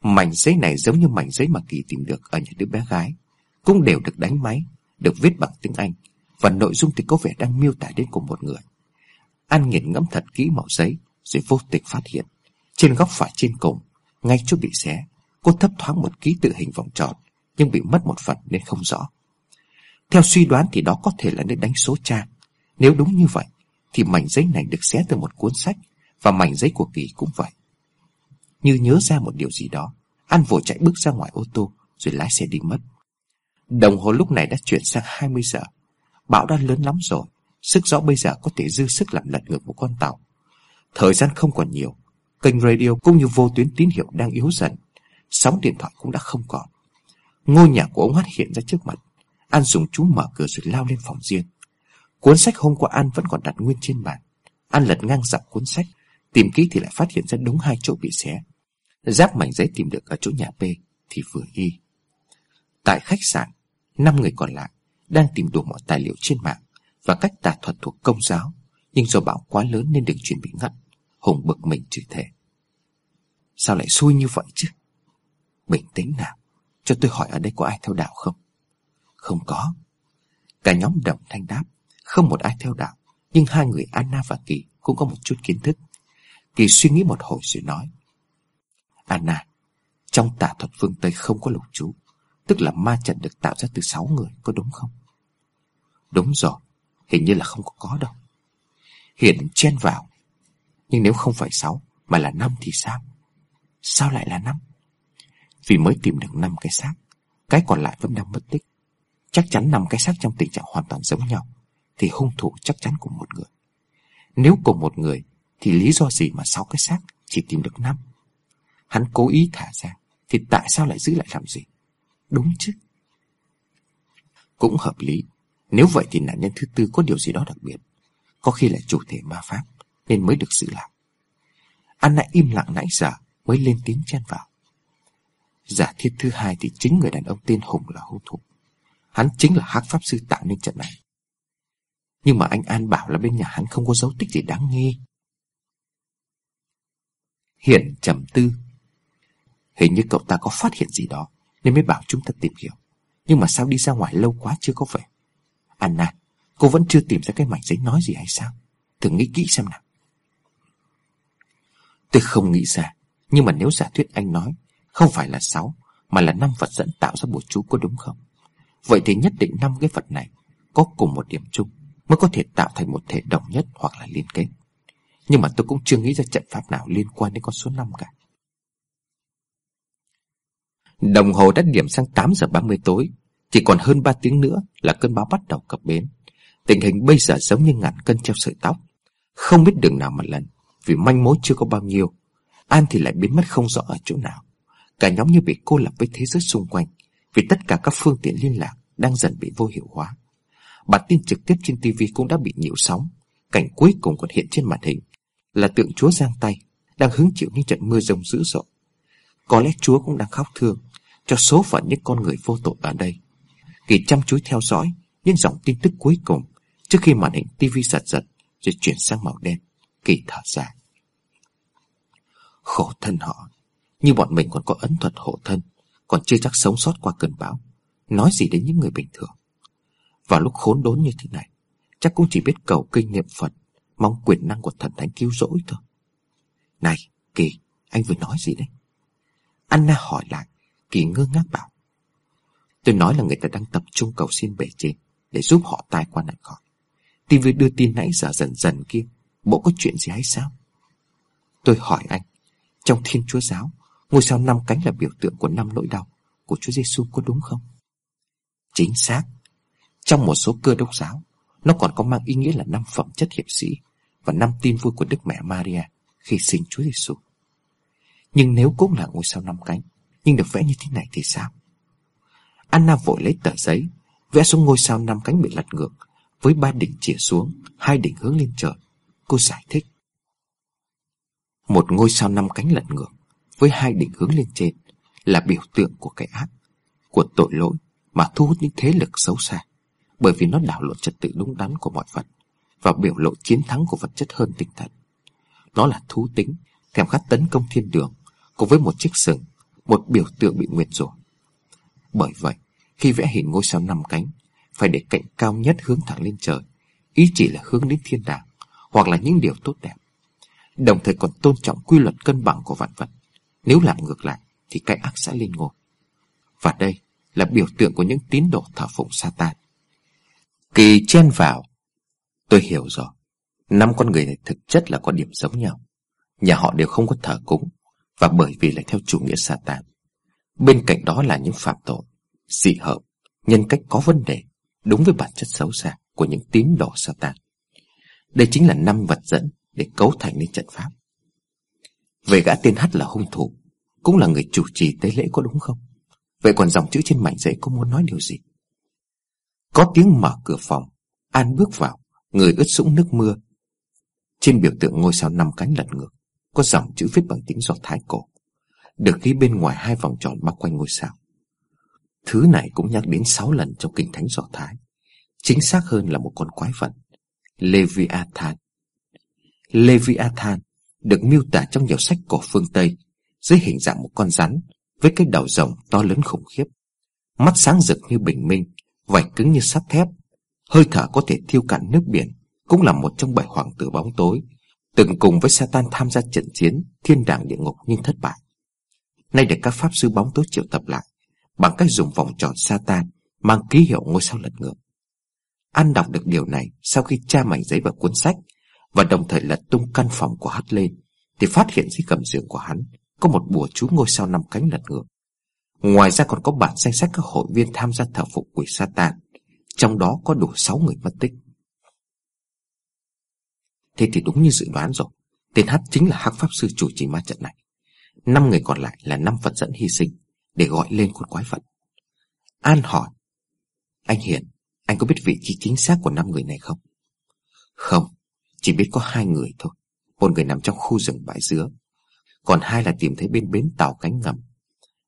Mảnh giấy này giống như mảnh giấy mà Kỳ tìm được ở nhà đứa bé gái. Cũng đều được đánh máy Được viết bằng tiếng Anh. Và nội dung thì có vẻ đang miêu tả đến cùng một người. An nghiền ngẫm thật kỹ màu giấy Rồi vô tình phát hiện. Trên góc phải trên cùng Ngay chỗ bị xé Cô thấp thoáng một ký tự hình vòng tròn Nhưng bị mất một phần nên không rõ. Theo suy đoán thì đó có thể là nơi đánh số trang Nếu đúng như vậy, Thì mảnh giấy này được xé từ một cuốn sách, Và mảnh giấy của Kỳ cũng vậy. Như nhớ ra một điều gì đó, An vội chạy bước ra ngoài ô tô, Rồi lái xe đi mất. Đồng hồ lúc này đã chuyển sang 20 giờ. Bão đã lớn lắm rồi, Sức gió bây giờ có thể dư sức làm lật ngược một con tàu. Thời gian không còn nhiều, Kênh radio cũng như vô tuyến tín hiệu đang yếu dần, Sóng điện thoại cũng đã không còn. Ngôi nhà của ông Hát hiện ra trước mặt. An dùng chú mở cửa rồi lao lên phòng riêng. Cuốn sách hôm qua An vẫn còn đặt nguyên trên bàn. An lật ngang dọc cuốn sách, Tìm kỹ thì lại phát hiện ra đúng hai chỗ bị xé. Giáp mảnh giấy tìm được ở chỗ nhà P Thì vừa y Tại khách sạn, năm người còn lại Đang tìm đủ mọi tài liệu trên mạng Và cách tà thuật thuộc công giáo, Nhưng do bão quá lớn nên đường truyền bị ngắt, Hùng bực mình chửi thề. Sao lại xui như vậy chứ? Bình tĩnh nào, Cho tôi hỏi ở đây có ai theo đạo không? Không có. Cả nhóm đồng thanh đáp, Không một ai theo đạo, Nhưng hai người Anna và Kỳ cũng có một chút kiến thức. Kỳ suy nghĩ một hồi rồi nói, Anna, Trong tà thuật phương Tây không có lục chú, Tức là ma trận được tạo ra từ sáu người, Có đúng không? Đúng rồi, Hình như là không có có đâu. Hiển chen vào, Nhưng nếu không phải sáu, Mà là năm thì sao? Sao lại là năm? Vì mới tìm được năm cái xác, Cái còn lại vẫn đang mất tích. Chắc chắn nằm cái xác trong tình trạng hoàn toàn giống nhau, Thì hung thủ chắc chắn cùng một người. Nếu cùng một người, Thì lý do gì mà sáu cái xác Chỉ tìm được năm? Hắn cố ý thả ra, Thì tại sao lại giữ lại làm gì? Đúng chứ? Cũng hợp lý. Nếu vậy thì nạn nhân thứ tư có điều gì đó đặc biệt. Có khi là chủ thể ma pháp, Nên mới được giữ lại. Anna im lặng nãy giờ, Mới lên tiếng chen vào. Giả thiết thứ hai thì chính người đàn ông tên Hùng là hung thủ. Hắn chính là hắc pháp sư tạo nên trận này. Nhưng mà anh An bảo là bên nhà hắn không có dấu tích gì đáng nghi. Hiển trầm tư. Hình như cậu ta có phát hiện gì đó, Nên mới bảo chúng ta tìm hiểu. Nhưng mà sao đi ra ngoài lâu quá chưa có về Anna, Cô vẫn chưa tìm ra cái mảnh giấy nói gì hay sao? Thử nghĩ kỹ xem nào. Tôi không nghĩ ra, Nhưng mà nếu giả thuyết anh nói, Không phải là sáu, Mà là năm vật dẫn tạo ra bùa chú có đúng không? Vậy thì nhất định năm cái vật này Có cùng một điểm chung, Mới có thể tạo thành một thể đồng nhất hoặc là liên kết. Nhưng mà tôi cũng chưa nghĩ ra trận pháp nào liên quan đến con số 5 cả. Đồng hồ đã điểm sang 8 giờ 30 tối, Chỉ còn hơn 3 tiếng nữa là cơn bão bắt đầu cập bến. Tình hình bây giờ giống như ngàn cân treo sợi tóc. Không biết đường nào mà lần Vì manh mối chưa có bao nhiêu. An thì lại biến mất không rõ ở chỗ nào. Cả nhóm như bị cô lập với thế giới xung quanh. Vì tất cả các phương tiện liên lạc Đang dần bị vô hiệu hóa. Bản tin trực tiếp trên TV cũng đã bị nhiễu sóng. Cảnh cuối cùng còn hiện trên màn hình Là tượng chúa giang tay Đang hứng chịu những trận mưa rông dữ dội. Có lẽ chúa cũng đang khóc thương Cho số phận những con người vô tội ở đây. Kỳ chăm chú theo dõi Những dòng tin tức cuối cùng Trước khi màn hình TV giật giật Rồi chuyển sang màu đen, Kỳ thở dài. Khổ thân họ, Như bọn mình còn có ấn thuật hộ thân. Còn chưa chắc sống sót qua cơn bão, Nói gì đến những người bình thường. Vào lúc khốn đốn như thế này, Chắc cũng chỉ biết cầu kinh niệm Phật, Mong quyền năng của thần thánh cứu rỗi thôi. Này, Kỳ, Anh vừa nói gì đấy? Anna hỏi lại, Kỳ ngơ ngác bảo, Tôi nói là người ta đang tập trung cầu xin bể trên Để giúp họ tai qua nạn khỏi. TV đưa tin nãy giờ dần dần kia, Bộ có chuyện gì hay sao? Tôi hỏi anh, Trong thiên chúa giáo Ngôi sao năm cánh là biểu tượng của năm nỗi đau. Của Chúa Giêsu có đúng không? Chính xác. Trong một số cơ đốc giáo, Nó còn có mang ý nghĩa là năm phẩm chất hiệp sĩ Và năm tin vui của Đức Mẹ Maria Khi sinh Chúa Giêsu. Nhưng nếu cũng là ngôi sao năm cánh, Nhưng được vẽ như thế này thì sao? Anna vội lấy tờ giấy, Vẽ xuống ngôi sao năm cánh bị lật ngược, Với ba đỉnh chĩa xuống, Hai đỉnh hướng lên trời. Cô giải thích. Một ngôi sao năm cánh lật ngược. Với hai đỉnh hướng lên trên Là biểu tượng của cái ác, Của tội lỗi Mà thu hút những thế lực xấu xa, Bởi vì nó đảo lộn trật tự đúng đắn của mọi vật Và biểu lộ chiến thắng của vật chất hơn tinh thần. Nó là thú tính Thèm khát tấn công thiên đường Cùng với một chiếc sừng, Một biểu tượng bị nguyệt rủa. Bởi vậy, khi vẽ hình ngôi sao năm cánh, Phải để cạnh cao nhất hướng thẳng lên trời, Ý chỉ là hướng đến thiên đàng Hoặc là những điều tốt đẹp. Đồng thời còn tôn trọng quy luật cân bằng của vạn vật. Nếu làm ngược lại Thì cái ác sẽ lên ngôi. Và đây là biểu tượng của những tín đồ thờ phụng Satan. Kỳ chen vào. Tôi hiểu rồi. Năm con người này thực chất là có điểm giống nhau. Nhà họ đều không có thờ cúng Và bởi vì lại theo chủ nghĩa Satan. Bên cạnh đó là những phạm tội dị hợp, nhân cách có vấn đề, đúng với bản chất xấu xa của những tín đồ Satan. Đây chính là năm vật dẫn để cấu thành nên trận pháp. Về gã tên hát là hung thủ, cũng là người chủ trì tế lễ có đúng không? Vậy còn dòng chữ trên mảnh giấy có muốn nói điều gì? Có tiếng mở cửa phòng, An bước vào, người ướt sũng nước mưa. Trên biểu tượng ngôi sao năm cánh lật ngược, có dòng chữ viết bằng tiếng Do Thái cổ, được ghi bên ngoài hai vòng tròn bao quanh ngôi sao. Thứ này cũng nhắc đến 6 lần trong kinh thánh Do Thái. Chính xác hơn là một con quái vật. Leviathan. Leviathan được miêu tả trong nhiều sách cổ phương Tây dưới hình dạng một con rắn với cái đầu rồng to lớn khủng khiếp. Mắt sáng rực như bình minh, vảy cứng như sắt thép, hơi thở có thể thiêu cạn nước biển, cũng là một trong bảy hoàng tử bóng tối, từng cùng với Satan tham gia trận chiến thiên đàng địa ngục nhưng thất bại. Nay được các pháp sư bóng tối triệu tập lại, bằng cách dùng vòng tròn Satan mang ký hiệu ngôi sao lật ngược. An đọc được điều này sau khi tra mảnh giấy vào cuốn sách và đồng thời lật tung căn phòng của hắn lên thì phát hiện dưới gầm giường của hắn có một bùa chú ngôi sao năm cánh lật ngược. Ngoài ra còn có bản danh sách các hội viên tham gia thờ phục quỷ Satan, trong đó có đủ 6 người mất tích. Thế thì đúng như dự đoán rồi, tên H chính là hắc pháp sư chủ trì ma trận này. Năm người còn lại là năm vật dẫn hy sinh để gọi lên con quái vật. An hỏi, anh Hiền, anh có biết vị trí chính xác của năm người này không? Không, chỉ biết có hai người thôi. Một người nằm trong khu rừng bãi dứa, còn hai là tìm thấy bên bến tàu cánh ngầm.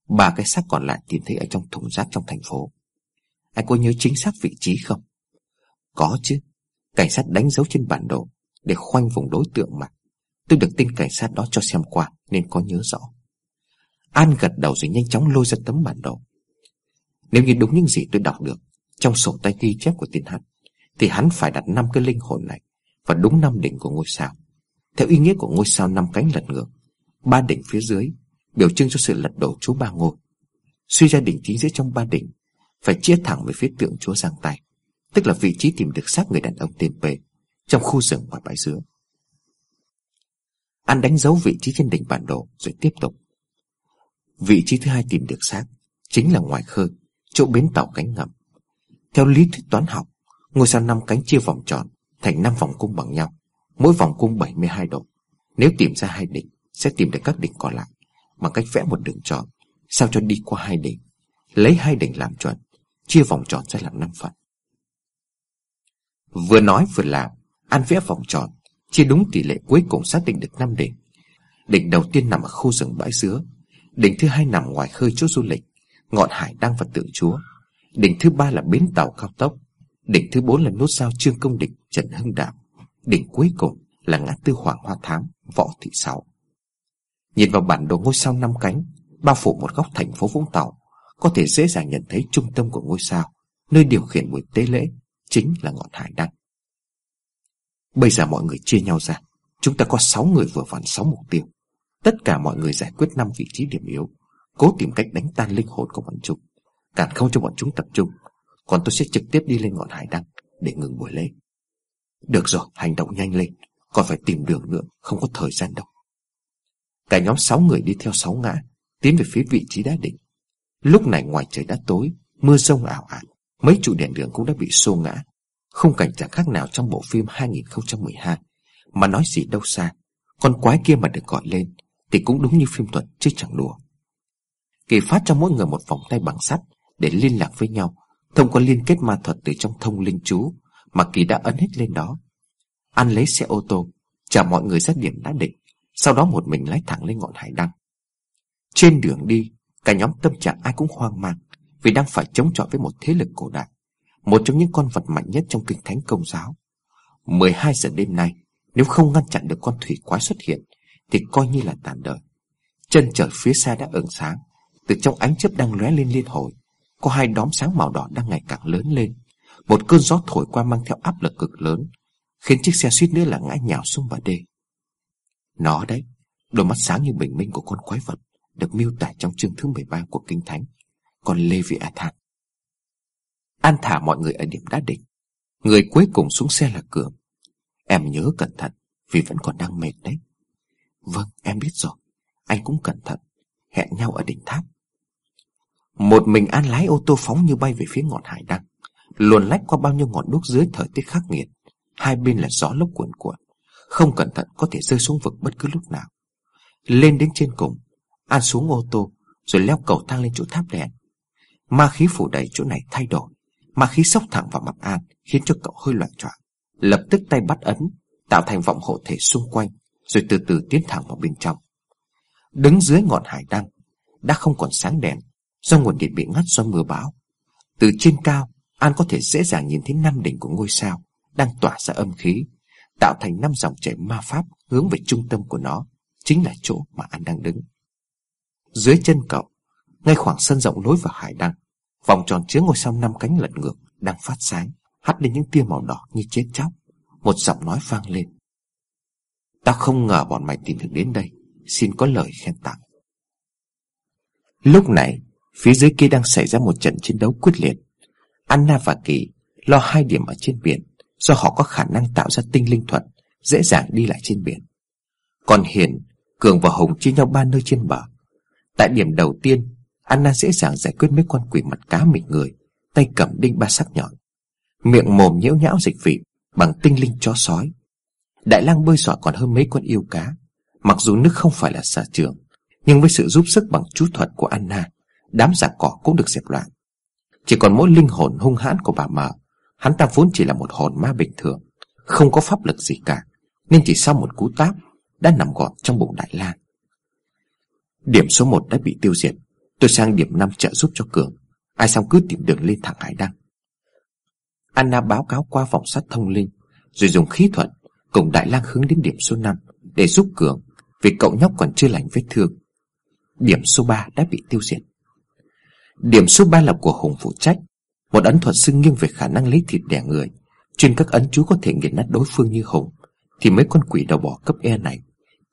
Ba cái xác còn lại tìm thấy ở trong thùng rác trong thành phố. Anh có nhớ chính xác vị trí không? Có chứ. Cảnh sát đánh dấu trên bản đồ để khoanh vùng đối tượng mà. Tôi được tin cảnh sát đó cho xem qua nên có nhớ rõ. An gật đầu rồi nhanh chóng lôi ra tấm bản đồ. Nếu như đúng những gì tôi đọc được trong sổ tay ghi chép của tin hắn, thì hắn phải đặt năm cái linh hồn này và đúng năm đỉnh của ngôi sao. Theo ý nghĩa của ngôi sao năm cánh lật ngược, ba đỉnh phía dưới biểu trưng cho sự lật đổ chúa ba ngôi. Suy ra đỉnh chính giữa trong ba đỉnh phải chia thẳng về phía tượng chúa giang tay, tức là vị trí tìm được xác người đàn ông tên P trong khu rừng ngoài bãi dứa. An đánh dấu vị trí trên đỉnh bản đồ rồi tiếp tục. Vị trí thứ hai tìm được xác chính là ngoài khơi, chỗ bến tàu cánh ngầm. Theo lý thuyết toán học, ngôi sao năm cánh chia vòng tròn thành năm vòng cung bằng nhau, mỗi vòng cung 72 độ. Nếu tìm ra hai đỉnh, sẽ tìm được các đỉnh còn lại bằng cách vẽ một đường tròn, sao cho đi qua hai đỉnh, lấy hai đỉnh làm chuẩn, chia vòng tròn ra làm năm phần. Vừa nói vừa làm, An vẽ vòng tròn, chia đúng tỷ lệ cuối cùng xác định được năm đỉnh. Đỉnh đầu tiên nằm ở khu rừng bãi dứa, Đỉnh thứ hai nằm ngoài khơi chỗ du lịch Ngọn hải đăng vật tượng chúa Đỉnh thứ ba là bến tàu cao tốc Đỉnh thứ bốn là nút sao trương công địch, Trần Hưng Đạo. Đỉnh cuối cùng là ngã tư Hoàng Hoa Thám, Võ Thị Sáu. Nhìn vào bản đồ ngôi sao năm cánh, Bao phủ một góc thành phố Vũng Tàu, Có thể dễ dàng nhận thấy trung tâm của ngôi sao, Nơi điều khiển buổi tế lễ Chính là ngọn hải đăng. Bây giờ mọi người chia nhau ra, Chúng ta có 6 người vừa vặn 6 mục tiêu. Tất cả mọi người giải quyết năm vị trí điểm yếu, Cố tìm cách đánh tan linh hồn của bọn chúng Cản không cho bọn chúng tập trung. Còn tôi sẽ trực tiếp đi lên ngọn hải đăng Để ngừng buổi lễ. Được rồi, hành động nhanh lên. Còn phải tìm đường nữa, không có thời gian đâu. Cả nhóm sáu người đi theo sáu ngã Tiến về phía vị trí đá đỉnh Lúc này ngoài trời đã tối Mưa rông ảo ạt. Mấy trụ đèn đường cũng đã bị xô ngã. Không cảnh chẳng khác nào trong bộ phim 2012 Mà nói gì đâu xa. Con quái kia mà được gọi lên Thì cũng đúng như phim thuật chứ chẳng đùa. Kỳ phát cho mỗi người một vòng tay bằng sắt Để liên lạc với nhau Thông qua liên kết ma thuật từ trong thông linh chú Mà Kỳ đã ấn hết lên đó. An lấy xe ô tô, Chở mọi người ra điểm đã định, Sau đó một mình lái thẳng lên ngọn hải đăng. Trên đường đi, Cả nhóm tâm trạng ai cũng hoang mang Vì đang phải chống chọi với một thế lực cổ đại, Một trong những con vật mạnh nhất trong kinh thánh công giáo. 12 giờ đêm nay, Nếu không ngăn chặn được con thủy quái xuất hiện, Thì coi như là tàn đời. Chân trời phía xa đã ửng sáng, Từ trong ánh chớp đang lóe lên liên hồi. Có hai đóm sáng màu đỏ đang ngày càng lớn lên. Một cơn gió thổi qua mang theo áp lực cực lớn, Khiến chiếc xe suýt nữa là ngã nhào xuống bờ đê. Nó đấy, Đôi mắt sáng như bình minh của con quái vật, Được miêu tả trong chương thứ 13 của Kinh Thánh Còn Leviathan. An thả mọi người ở điểm đá định. Người cuối cùng xuống xe là Cường. Em nhớ cẩn thận, Vì vẫn còn đang mệt đấy. Vâng em biết rồi. Anh cũng cẩn thận, Hẹn nhau ở đỉnh tháp. Một mình An lái ô tô phóng như bay về phía ngọn hải đăng, Luồn lách qua bao nhiêu ngọn đuốc dưới thời tiết khắc nghiệt. Hai bên là gió lốc cuồn cuộn, Không cẩn thận có thể rơi xuống vực bất cứ lúc nào. Lên đến trên cùng, An xuống ô tô, Rồi leo cầu thang lên chỗ tháp đèn. Ma khí phủ đầy chỗ này thay đổi, Ma khí sốc thẳng vào mặt An, Khiến cho cậu hơi loạn choạng. Lập tức tay bắt ấn, Tạo thành vọng hộ thể xung quanh, Rồi từ từ tiến thẳng vào bên trong. Đứng dưới ngọn hải đăng, Đã không còn sáng đèn Do nguồn điện bị ngắt do mưa bão Từ trên cao An có thể dễ dàng nhìn thấy năm đỉnh của ngôi sao đang tỏa ra âm khí, tạo thành năm dòng chảy ma pháp hướng về trung tâm của nó, chính là chỗ mà an đang đứng. Dưới chân cậu, ngay khoảng sân rộng lối vào hải đăng, vòng tròn chứa ngôi sao năm cánh lật ngược đang phát sáng, hắt lên những tia màu đỏ như chết chóc. Một giọng nói vang lên. Tao không ngờ bọn mày tìm được đến đây, xin có lời khen tặng. Lúc này, phía dưới kia đang xảy ra một trận chiến đấu quyết liệt. Anna và Kỳ lo hai điểm ở trên biển do họ có khả năng tạo ra tinh linh thuật, dễ dàng đi lại trên biển. Còn Hiền, Cường và Hùng chia nhau ba nơi trên bờ. Tại điểm đầu tiên, Anna dễ dàng giải quyết mấy con quỷ mặt cá mịt người, tay cầm đinh ba sắc nhọn. Miệng mồm nhiễu nhão dịch vị bằng tinh linh chó sói. Đại lang bơi giỏi còn hơn mấy con yêu cá. Mặc dù nước không phải là sở trường, nhưng với sự giúp sức bằng chú thuật của Anna, đám giặc cỏ cũng được dẹp loạn. Chỉ còn mỗi linh hồn hung hãn của bà mờ Hắn ta vốn chỉ là một hồn ma bình thường, Không có pháp lực gì cả Nên chỉ sau một cú táp Đã nằm gọn trong bụng Đại lang Điểm số 1 đã bị tiêu diệt, Tôi sang điểm 5 trợ giúp cho Cường. Ai xong cứ tìm đường lên thẳng Hải Đăng. Anna báo cáo qua vòng sắt thông linh, Rồi dùng khí thuật Cùng Đại lang hướng đến điểm số 5 Để giúp Cường, Vì cậu nhóc còn chưa lành vết thương. Điểm số 3 đã bị tiêu diệt. Điểm số 3 là của Hùng phụ trách. Một ấn thuật xưng nghiêng về khả năng lấy thịt đẻ người. Chuyên các ấn chú có thể nghiền nát đối phương như hùng Thì mấy con quỷ đầu bò cấp E này.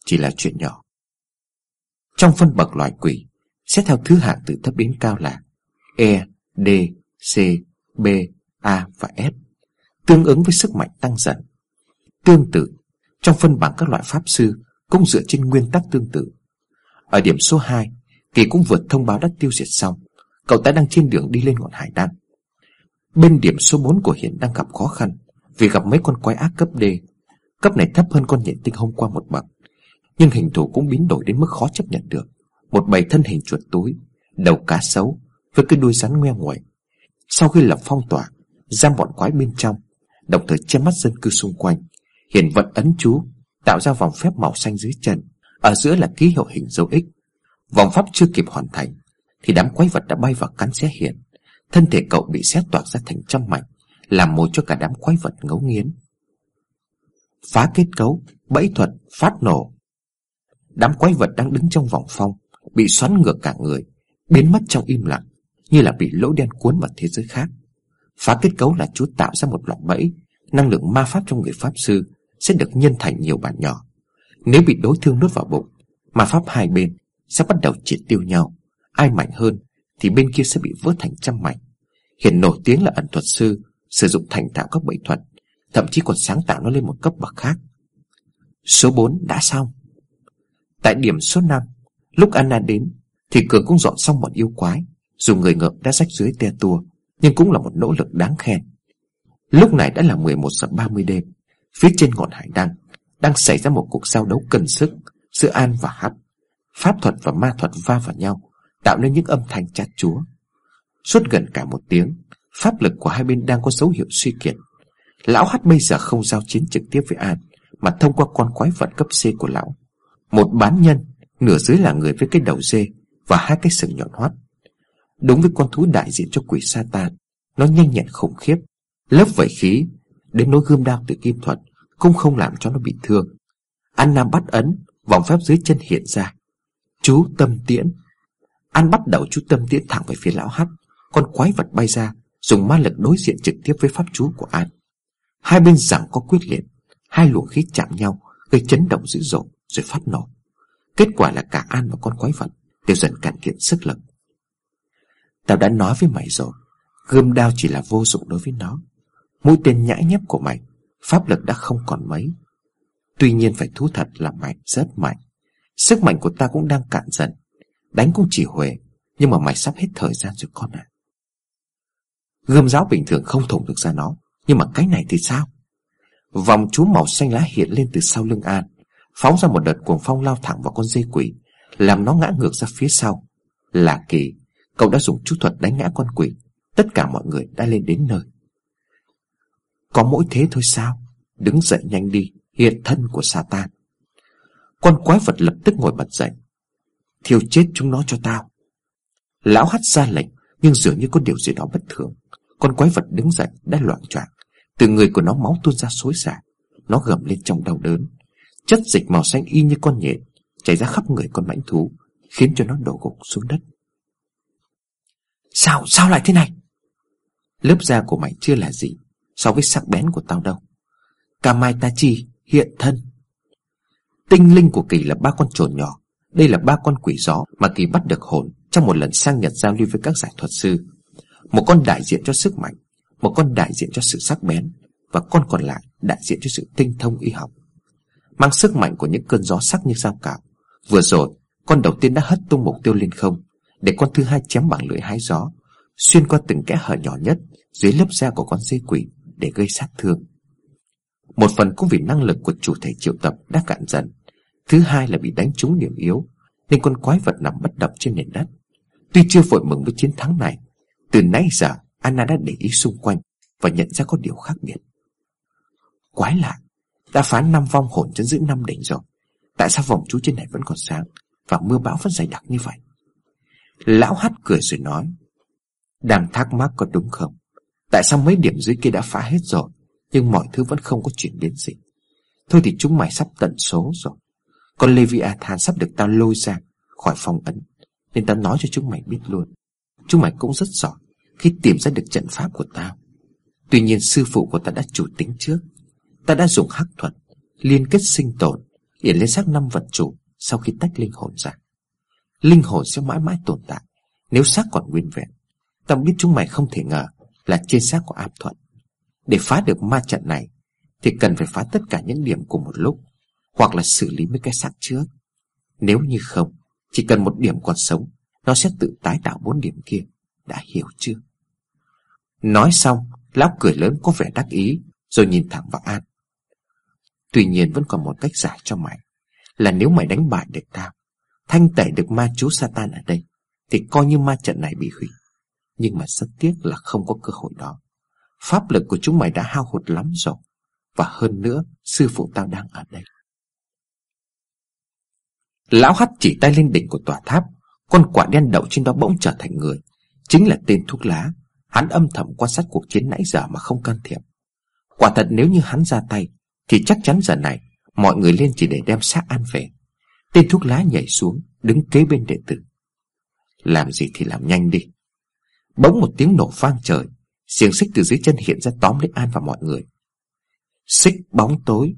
Chỉ là chuyện nhỏ. Trong phân bậc loài quỷ Xét theo thứ hạng từ thấp đến cao là E, D, C, B, A và S Tương ứng với sức mạnh tăng dần. Tương tự Trong phân bảng các loại pháp sư Cũng dựa trên nguyên tắc tương tự. Ở điểm số 2 Kỳ cũng vượt thông báo đã tiêu diệt xong. Cậu ta đang trên đường đi lên ngọn hải đăng Bên điểm số 4 của Hiển đang gặp khó khăn, Vì gặp mấy con quái ác cấp D. Cấp này thấp hơn con nhện tinh hôm qua một bậc, Nhưng hình thù cũng biến đổi đến mức khó chấp nhận được. Một bầy thân hình chuột túi, Đầu cá sấu, Với cái đuôi rắn ngoe nguậy Sau khi lập phong tỏa, Giam bọn quái bên trong, Đồng thời che mắt dân cư xung quanh Hiển vận ấn chú, Tạo ra vòng phép màu xanh dưới chân, Ở giữa là ký hiệu hình dấu X. Vòng pháp chưa kịp hoàn thành thì đám quái vật đã bay vào cắn xé Hiển Thân thể cậu bị xé toạc ra thành trăm mảnh, Làm mồi cho cả đám quái vật ngấu nghiến. Phá kết cấu, Bẫy thuật, Phát nổ. Đám quái vật đang đứng trong vòng phong, Bị xoắn ngược cả người, Biến mất trong im lặng, Như là bị lỗ đen cuốn vào thế giới khác. Phá kết cấu là chú tạo ra một loại bẫy, Năng lượng ma pháp trong người pháp sư Sẽ được nhân thành nhiều bản nhỏ. Nếu bị đối thương nuốt vào bụng, Ma pháp hai bên sẽ bắt đầu triệt tiêu nhau. Ai mạnh hơn thì bên kia sẽ bị vỡ thành trăm mảnh. Hiện nổi tiếng là ẩn thuật sư, sử dụng thành thạo các bẫy thuật, thậm chí còn sáng tạo nó lên một cấp bậc khác. Số 4 đã xong. Tại điểm số 5, lúc Anna đến, thì Cường cũng dọn xong bọn yêu quái, dù người ngợm đã rách dưới te tua, Nhưng cũng là một nỗ lực đáng khen Lúc này đã là 11 giờ 30 đêm Phía trên ngọn hải đăng Đang xảy ra một cuộc giao đấu cân sức Giữa An và hắc Pháp thuật và ma thuật va vào nhau Tạo nên những âm thanh chát chúa. Suốt gần cả một tiếng, Pháp lực của hai bên đang có dấu hiệu suy kiệt. Lão Hắt bây giờ không giao chiến trực tiếp với An, Mà thông qua con quái vật cấp C của lão. Một bán nhân, Nửa dưới là người với cái đầu dê Và hai cái sừng nhọn hoắt. Đúng với con thú đại diện cho quỷ Satan, Nó nhanh nhẹn khủng khiếp, Lớp vẩy khí Đến nỗi gươm đao từ kim thuật Cũng không làm cho nó bị thương. An Nam bắt ấn, Vòng phép dưới chân hiện ra. Chú tâm tiễn An bắt đầu chú tâm tiến thẳng về phía lão hắt Con quái vật bay ra, Dùng ma lực đối diện trực tiếp với pháp chú của An. Hai bên rằng có quyết liệt, Hai luồng khí chạm nhau, Gây chấn động dữ dội, rồi phát nổ. Kết quả là cả An và con quái vật Đều dần cạn kiệt sức lực. Tao đã nói với mày rồi, Gươm đao chỉ là vô dụng đối với nó. Mũi tên nhãi nhép của mày, Pháp lực đã không còn mấy. Tuy nhiên phải thú thật là mày, rất mạnh. Sức mạnh của ta cũng đang cạn dần. Đánh cũng chỉ huề Nhưng mà mày sắp hết thời gian rồi con ạ. À. Gươm giáo bình thường không thủng được ra nó, Nhưng mà cái này thì sao? Vòng chú màu xanh lá hiện lên từ sau lưng An, Phóng ra một đợt cuồng phong lao thẳng vào con dây quỷ, Làm nó ngã ngược ra phía sau. Là kỳ, Cậu đã dùng chú thuật đánh ngã con quỷ, Tất cả mọi người đã lên đến nơi. Có mỗi thế thôi sao? Đứng dậy nhanh đi, Hiện thân của Satan. Con quái vật lập tức ngồi bật dậy Thiêu chết chúng nó cho tao. Lão hắt ra lệnh Nhưng dường như có điều gì đó bất thường. Con quái vật đứng dậy đã loạn choạng. Từ người của nó máu tuôn ra xối xả. Nó gầm lên trong đau đớn. Chất dịch màu xanh y như con nhện Chảy ra khắp người con mãnh thú Khiến cho nó đổ gục xuống đất. Sao, sao lại thế này? Lớp da của mày chưa là gì So với sắc bén của tao đâu. Kamaitachi hiện thân. Tinh linh của kỳ là ba con trồn nhỏ đây là ba con quỷ gió Mà kỳ bắt được hồn Trong một lần sang Nhật giao lưu với các giải thuật sư. Một con đại diện cho sức mạnh, Một con đại diện cho sự sắc bén, Và con còn lại đại diện cho sự tinh thông y học. Mang sức mạnh của những cơn gió sắc như dao cạo. Vừa rồi, Con đầu tiên đã hất tung mục tiêu lên không, Để con thứ hai chém bằng lưỡi hái gió, Xuyên qua từng kẽ hở nhỏ nhất Dưới lớp da của con dê quỷ Để gây sát thương. Một phần cũng vì năng lực của chủ thể triệu tập đã cạn dần. Thứ hai là bị đánh trúng điểm yếu, Nên con quái vật nằm bất động trên nền đất. Tuy chưa vội mừng với chiến thắng này, Từ nãy giờ Anna đã để ý xung quanh Và nhận ra có điều khác biệt. Quái lạ, Đã phá năm vong hồn chấn giữ năm đỉnh rồi. Tại sao vòng chú trên này vẫn còn sáng Và mưa bão vẫn dày đặc như vậy? Lão hắt cười rồi nói, Đang thắc mắc có đúng không? Tại sao mấy điểm dưới kia đã phá hết rồi, Nhưng mọi thứ vẫn không có chuyển biến gì? Thôi thì chúng mày sắp tận số rồi. Con Leviathan sắp được tao lôi ra Khỏi phòng ấn, Nên tao nói cho chúng mày biết luôn. Chúng mày cũng rất giỏi Khi tìm ra được trận pháp của tao. Tuy nhiên sư phụ của ta đã chủ tính trước. Ta đã dùng hắc thuật Liên kết sinh tồn, Yển lên xác năm vật chủ Sau khi tách linh hồn ra. Linh hồn sẽ mãi mãi tồn tại. Nếu xác còn nguyên vẹn Ta biết chúng mày không thể ngờ Là trên xác của áp thuận Để phá được ma trận này, Thì cần phải phá tất cả những điểm cùng một lúc. Hoặc là xử lý mấy cái xác trước. Nếu như không, Chỉ cần một điểm còn sống, Nó sẽ tự tái tạo bốn điểm kia. Đã hiểu chưa? Nói xong, Lão cười lớn có vẻ đắc ý, Rồi nhìn thẳng vào An. Tuy nhiên vẫn còn một cách giải cho mày, Là nếu mày đánh bại được tao Thanh tẩy được ma chú Satan ở đây, Thì coi như ma trận này bị hủy. Nhưng mà rất tiếc là không có cơ hội đó. Pháp lực của chúng mày đã hao hụt lắm rồi, Và hơn nữa, Sư phụ tao đang ở đây. Lão hắt chỉ tay lên đỉnh của tòa tháp, Con quả đen đậu trên đó bỗng trở thành người. Chính là tên thuốc lá. Hắn âm thầm quan sát cuộc chiến nãy giờ mà không can thiệp. Quả thật nếu như hắn ra tay, Thì chắc chắn giờ này, Mọi người lên chỉ để đem xác an về. Tên thuốc lá nhảy xuống, Đứng kế bên đệ tử. Làm gì thì làm nhanh đi. Bỗng một tiếng nổ vang trời, Xiềng xích từ dưới chân hiện ra tóm lấy An và mọi người. Xích bóng tối.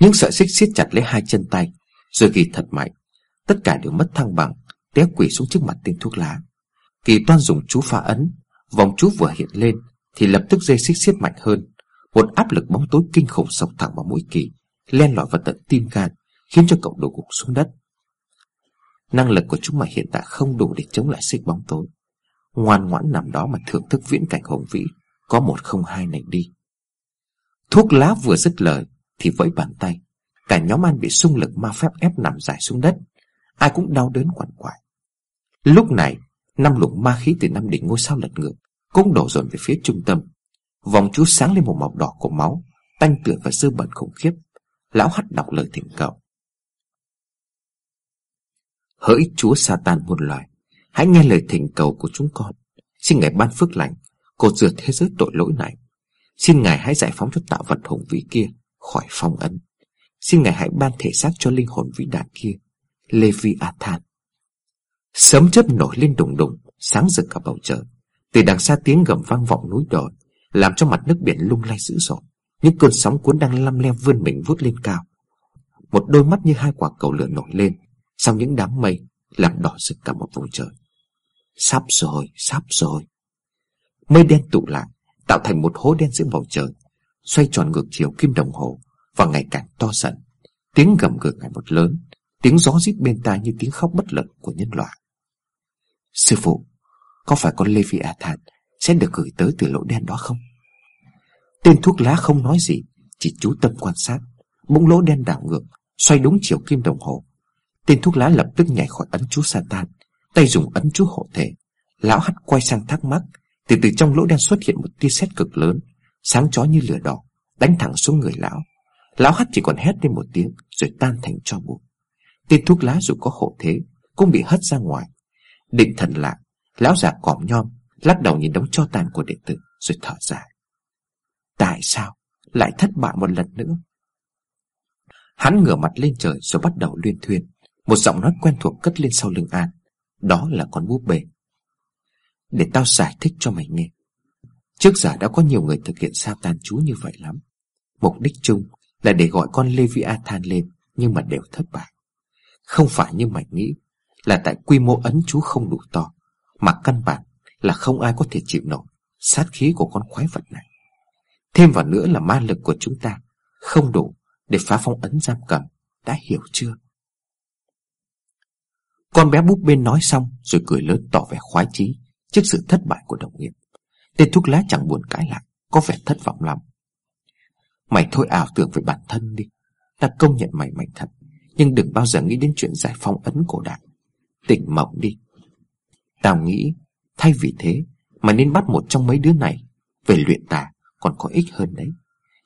Những sợi xích siết chặt lấy hai chân tay. Rồi ghi thật mạnh. Tất cả đều mất thăng bằng, Té quỷ xuống trước mặt tên thuốc lá. Kỳ toan dùng chú phá ấn, Vòng chú vừa hiện lên Thì lập tức dây xích siết mạnh hơn. Một áp lực bóng tối kinh khủng sộc thẳng vào mũi kỳ, Len lỏi vào tận tim gan, Khiến cho cậu đổ gục xuống đất. Năng lực của chúng mày hiện tại không đủ để chống lại xích bóng tối. Ngoan ngoãn nằm đó mà thưởng thức viễn cảnh hùng vĩ, Có một không hai này đi. Thuốc lá vừa dứt lời Thì vẫy bàn tay Cả nhóm An bị xung lực ma phép ép nằm dài xuống đất. Ai cũng đau đớn quằn quại. Lúc này, Năm luồng ma khí từ năm đỉnh ngôi sao lật ngược Cũng đổ dồn về phía trung tâm. Vòng chú sáng lên một màu đỏ của máu, Tanh tưởi và dơ bẩn khủng khiếp. Lão hắt đọc lời thỉnh cầu. Hỡi chúa Satan muôn loài, Hãy nghe lời thỉnh cầu của chúng con. Xin Ngài ban phước lành Cột rửa thế giới tội lỗi này. Xin Ngài hãy giải phóng cho tạo vật hùng vĩ kia Khỏi phong ấn. Xin Ngài hãy ban thể xác cho linh hồn vĩ đại kia Leviathan. Sấm chớp nổi lên đùng đùng Sáng rực cả bầu trời. Từ đằng xa tiếng gầm vang vọng núi đồi Làm cho mặt nước biển lung lay dữ dội. Những cơn sóng cuốn đang lăm lem vươn mình vút lên cao. Một đôi mắt như hai quả cầu lửa nổi lên Sau những đám mây Làm đỏ rực cả một vùng trời. Sắp rồi, sắp rồi. Mây đen tụ lại Tạo thành một hố đen giữa bầu trời Xoay tròn ngược chiều kim đồng hồ. Và ngày càng to dần. Tiếng gầm gừ ngày một lớn. Tiếng gió rít bên tai như tiếng khóc bất lực của nhân loại. Sư phụ, Có phải con Leviathan Sẽ được gửi tới từ lỗ đen đó không? Tên thuốc lá không nói gì, Chỉ chú tâm quan sát. Bỗng lỗ đen đảo ngược, Xoay đúng chiều kim đồng hồ. Tên thuốc lá lập tức nhảy khỏi ấn chú Satan, Tay dùng ấn chú hộ thể. Lão hắt quay sang thắc mắc Từ từ trong lỗ đen xuất hiện một tia sét cực lớn, Sáng chói như lửa đỏ, Đánh thẳng xuống người lão. Lão hắt chỉ còn hét lên một tiếng, Rồi tan thành cho bụi. Tên thuốc lá dù có hộ thế, Cũng bị hất ra ngoài. Định thần lại, Lão già còm nhom, Lắc đầu nhìn đống cho tàn của đệ tử, Rồi thở dài. Tại sao lại thất bại một lần nữa? Hắn ngửa mặt lên trời rồi bắt đầu luyên thuyên. Một giọng nói quen thuộc cất lên sau lưng An. Đó là con búp bê. Để tao giải thích cho mày nghe. Trước giờ đã có nhiều người thực hiện sa tan chú như vậy lắm. Mục đích chung là để gọi con Leviathan lên, Nhưng mà đều thất bại. Không phải như mày nghĩ, Là tại quy mô ấn chú không đủ to, Mà căn bản là không ai có thể chịu nổi Sát khí của con khoái vật này. Thêm vào nữa là ma lực của chúng ta Không đủ để phá phong ấn giam cầm, Đã hiểu chưa? Con bé búp bên nói xong Rồi cười lớn tỏ vẻ khoái chí Trước sự thất bại của đồng nghiệp. Tên thuốc lá chẳng buồn cãi lại, Có vẻ thất vọng lắm. Mày thôi ảo tưởng về bản thân đi. Ta công nhận mày mạnh thật, Nhưng đừng bao giờ nghĩ đến chuyện giải phóng ấn cổ đại. Tỉnh mộng đi. Tao nghĩ, Thay vì thế, Mày nên bắt một trong mấy đứa này Về luyện tà còn có ích hơn đấy.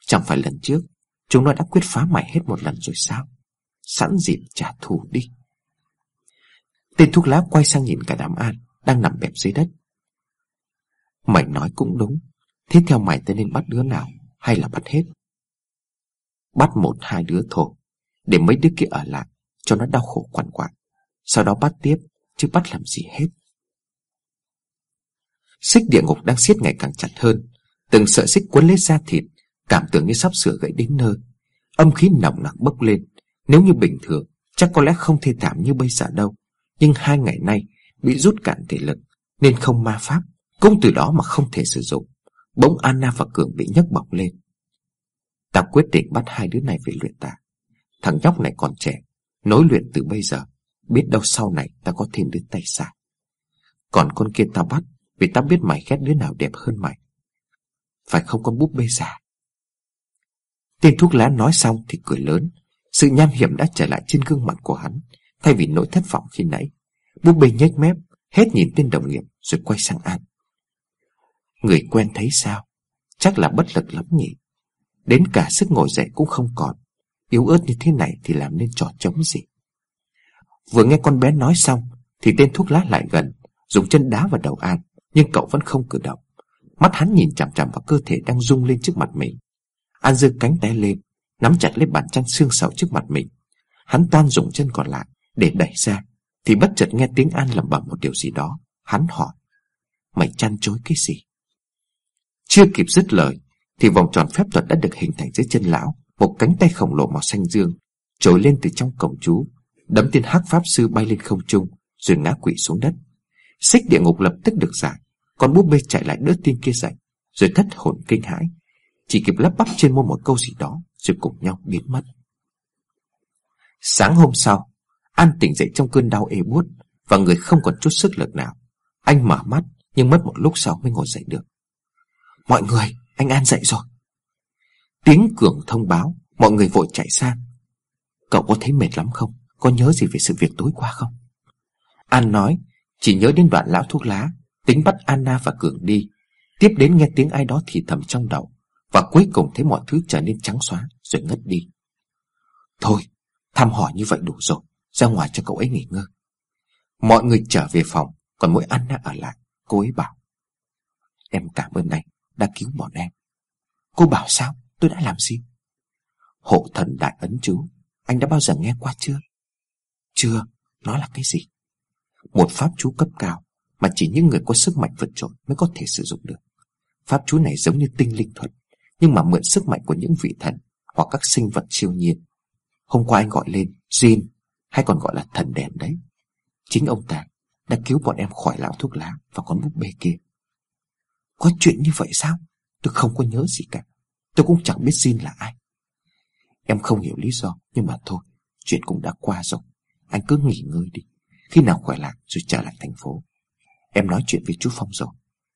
Chẳng phải lần trước, Chúng nó đã quyết phá mày hết một lần rồi sao? Sẵn dịp trả thù đi. Tên thuốc lá quay sang nhìn cả đám an Đang nằm bẹp dưới đất. Mày nói cũng đúng, Thế theo mày ta nên bắt đứa nào Hay là bắt hết? Bắt một hai đứa thôi, Để mấy đứa kia ở lại Cho nó đau khổ quằn quại, Sau đó bắt tiếp, Chứ bắt làm gì hết. Xích địa ngục đang siết ngày càng chặt hơn, Từng sợi xích cuốn lấy da thịt, Cảm tưởng như sắp sửa gãy đến nơi. Âm khí nồng nặc bốc lên, Nếu như bình thường, Chắc có lẽ không thê thảm như bây giờ đâu. Nhưng hai ngày nay Bị rút cạn thể lực, Nên không ma pháp, Cũng từ đó mà không thể sử dụng. Bỗng Anna và Cường bị nhấc bọc lên. Ta quyết định bắt hai đứa này về luyện tà. Thằng nhóc này còn trẻ, Nối luyện từ bây giờ, Biết đâu sau này ta có thêm đứa tay xa. Còn con kia ta bắt, Vì ta biết mày ghét đứa nào đẹp hơn mày. Phải không con búp bê già? Tên thuốc lá nói xong thì cười lớn. Sự nham hiểm đã trở lại trên gương mặt của hắn, Thay vì nỗi thất vọng khi nãy. Búp bê nhếch mép Hết nhìn tên đồng nghiệp rồi quay sang An. Người quen thấy sao? Chắc là bất lực lắm nhỉ. Đến cả sức ngồi dậy cũng không còn. Yếu ớt như thế này thì làm nên trò trống gì? Vừa nghe con bé nói xong, Thì tên thuốc lá lại gần, Dùng chân đá vào đầu An, Nhưng cậu vẫn không cử động. Mắt hắn nhìn chằm chằm vào cơ thể đang rung lên trước mặt mình. An giơ cánh tay lên, Nắm chặt lấy bàn chăn xương sầu trước mặt mình. Hắn toan dùng chân còn lại Để đẩy ra, Thì bất chợt nghe tiếng An lẩm bẩm một điều gì đó. Hắn hỏi, Mày chăn chối cái gì? Chưa kịp dứt lời thì vòng tròn phép thuật đã được hình thành dưới chân lão Một cánh tay khổng lồ màu xanh dương Trồi lên từ trong cổng chú Đấm tên hắc pháp sư bay lên không trung Rồi ngã quỵ xuống đất. Xích địa ngục lập tức được giải con búp bê chạy lại đỡ tiên kia dậy Rồi thất hồn kinh hãi. Chỉ kịp lắp bắp trên môi một câu gì đó Rồi cùng nhau biến mất. Sáng hôm sau An tỉnh dậy trong cơn đau ê buốt Và người không còn chút sức lực nào. Anh mở mắt Nhưng mất một lúc sau mới ngồi dậy được. Mọi người, anh An dậy rồi. Tiếng Cường thông báo, Mọi người vội chạy sang. Cậu có thấy mệt lắm không? Có nhớ gì về sự việc tối qua không? An nói, Chỉ nhớ đến đoạn lão thuốc lá, Tính bắt Anna và Cường đi. Tiếp đến nghe tiếng ai đó thì thầm trong đầu, Và cuối cùng thấy mọi thứ trở nên trắng xóa, Rồi ngất đi. Thôi, thăm hỏi như vậy đủ rồi, Ra ngoài cho cậu ấy nghỉ ngơi. Mọi người trở về phòng, Còn mỗi Anna ở lại, Cô ấy bảo. Em cảm ơn anh đã cứu bọn em. Cô bảo sao? Tôi đã làm gì? Hộ thần đại ấn chú, Anh đã bao giờ nghe qua chưa? Chưa, Nó là cái gì? Một pháp chú cấp cao Mà chỉ những người có sức mạnh vượt trội mới có thể sử dụng được. Pháp chú này giống như tinh linh thuật, Nhưng mà mượn sức mạnh của những vị thần Hoặc các sinh vật siêu nhiên. Hôm qua anh gọi lên Jin, Hay còn gọi là thần đèn đấy. Chính ông ta đã cứu bọn em khỏi lão thuốc lá Và con búp bê kia. Có chuyện như vậy sao? Tôi không có nhớ gì cả. Tôi cũng chẳng biết Jin là ai. Em không hiểu lý do, Nhưng mà thôi, Chuyện cũng đã qua rồi. Anh cứ nghỉ ngơi đi. Khi nào khỏe lại, rồi trở lại thành phố. Em nói chuyện với chú Phong rồi.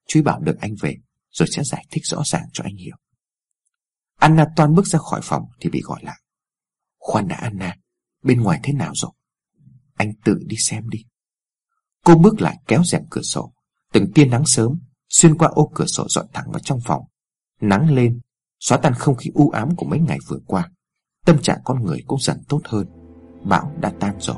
Chú bảo được anh về, Rồi sẽ giải thích rõ ràng cho anh hiểu. Anna toàn bước ra khỏi phòng Thì bị gọi lại. Khoan đã, Anna. Bên ngoài thế nào rồi? Anh tự đi xem đi. Cô bước lại kéo rèm cửa sổ. Từng tia nắng sớm Xuyên qua ô cửa sổ dọn thẳng vào trong phòng. Nắng lên, Xóa tan không khí u ám của mấy ngày vừa qua. Tâm trạng con người cũng dần tốt hơn. Bão đã tan rồi.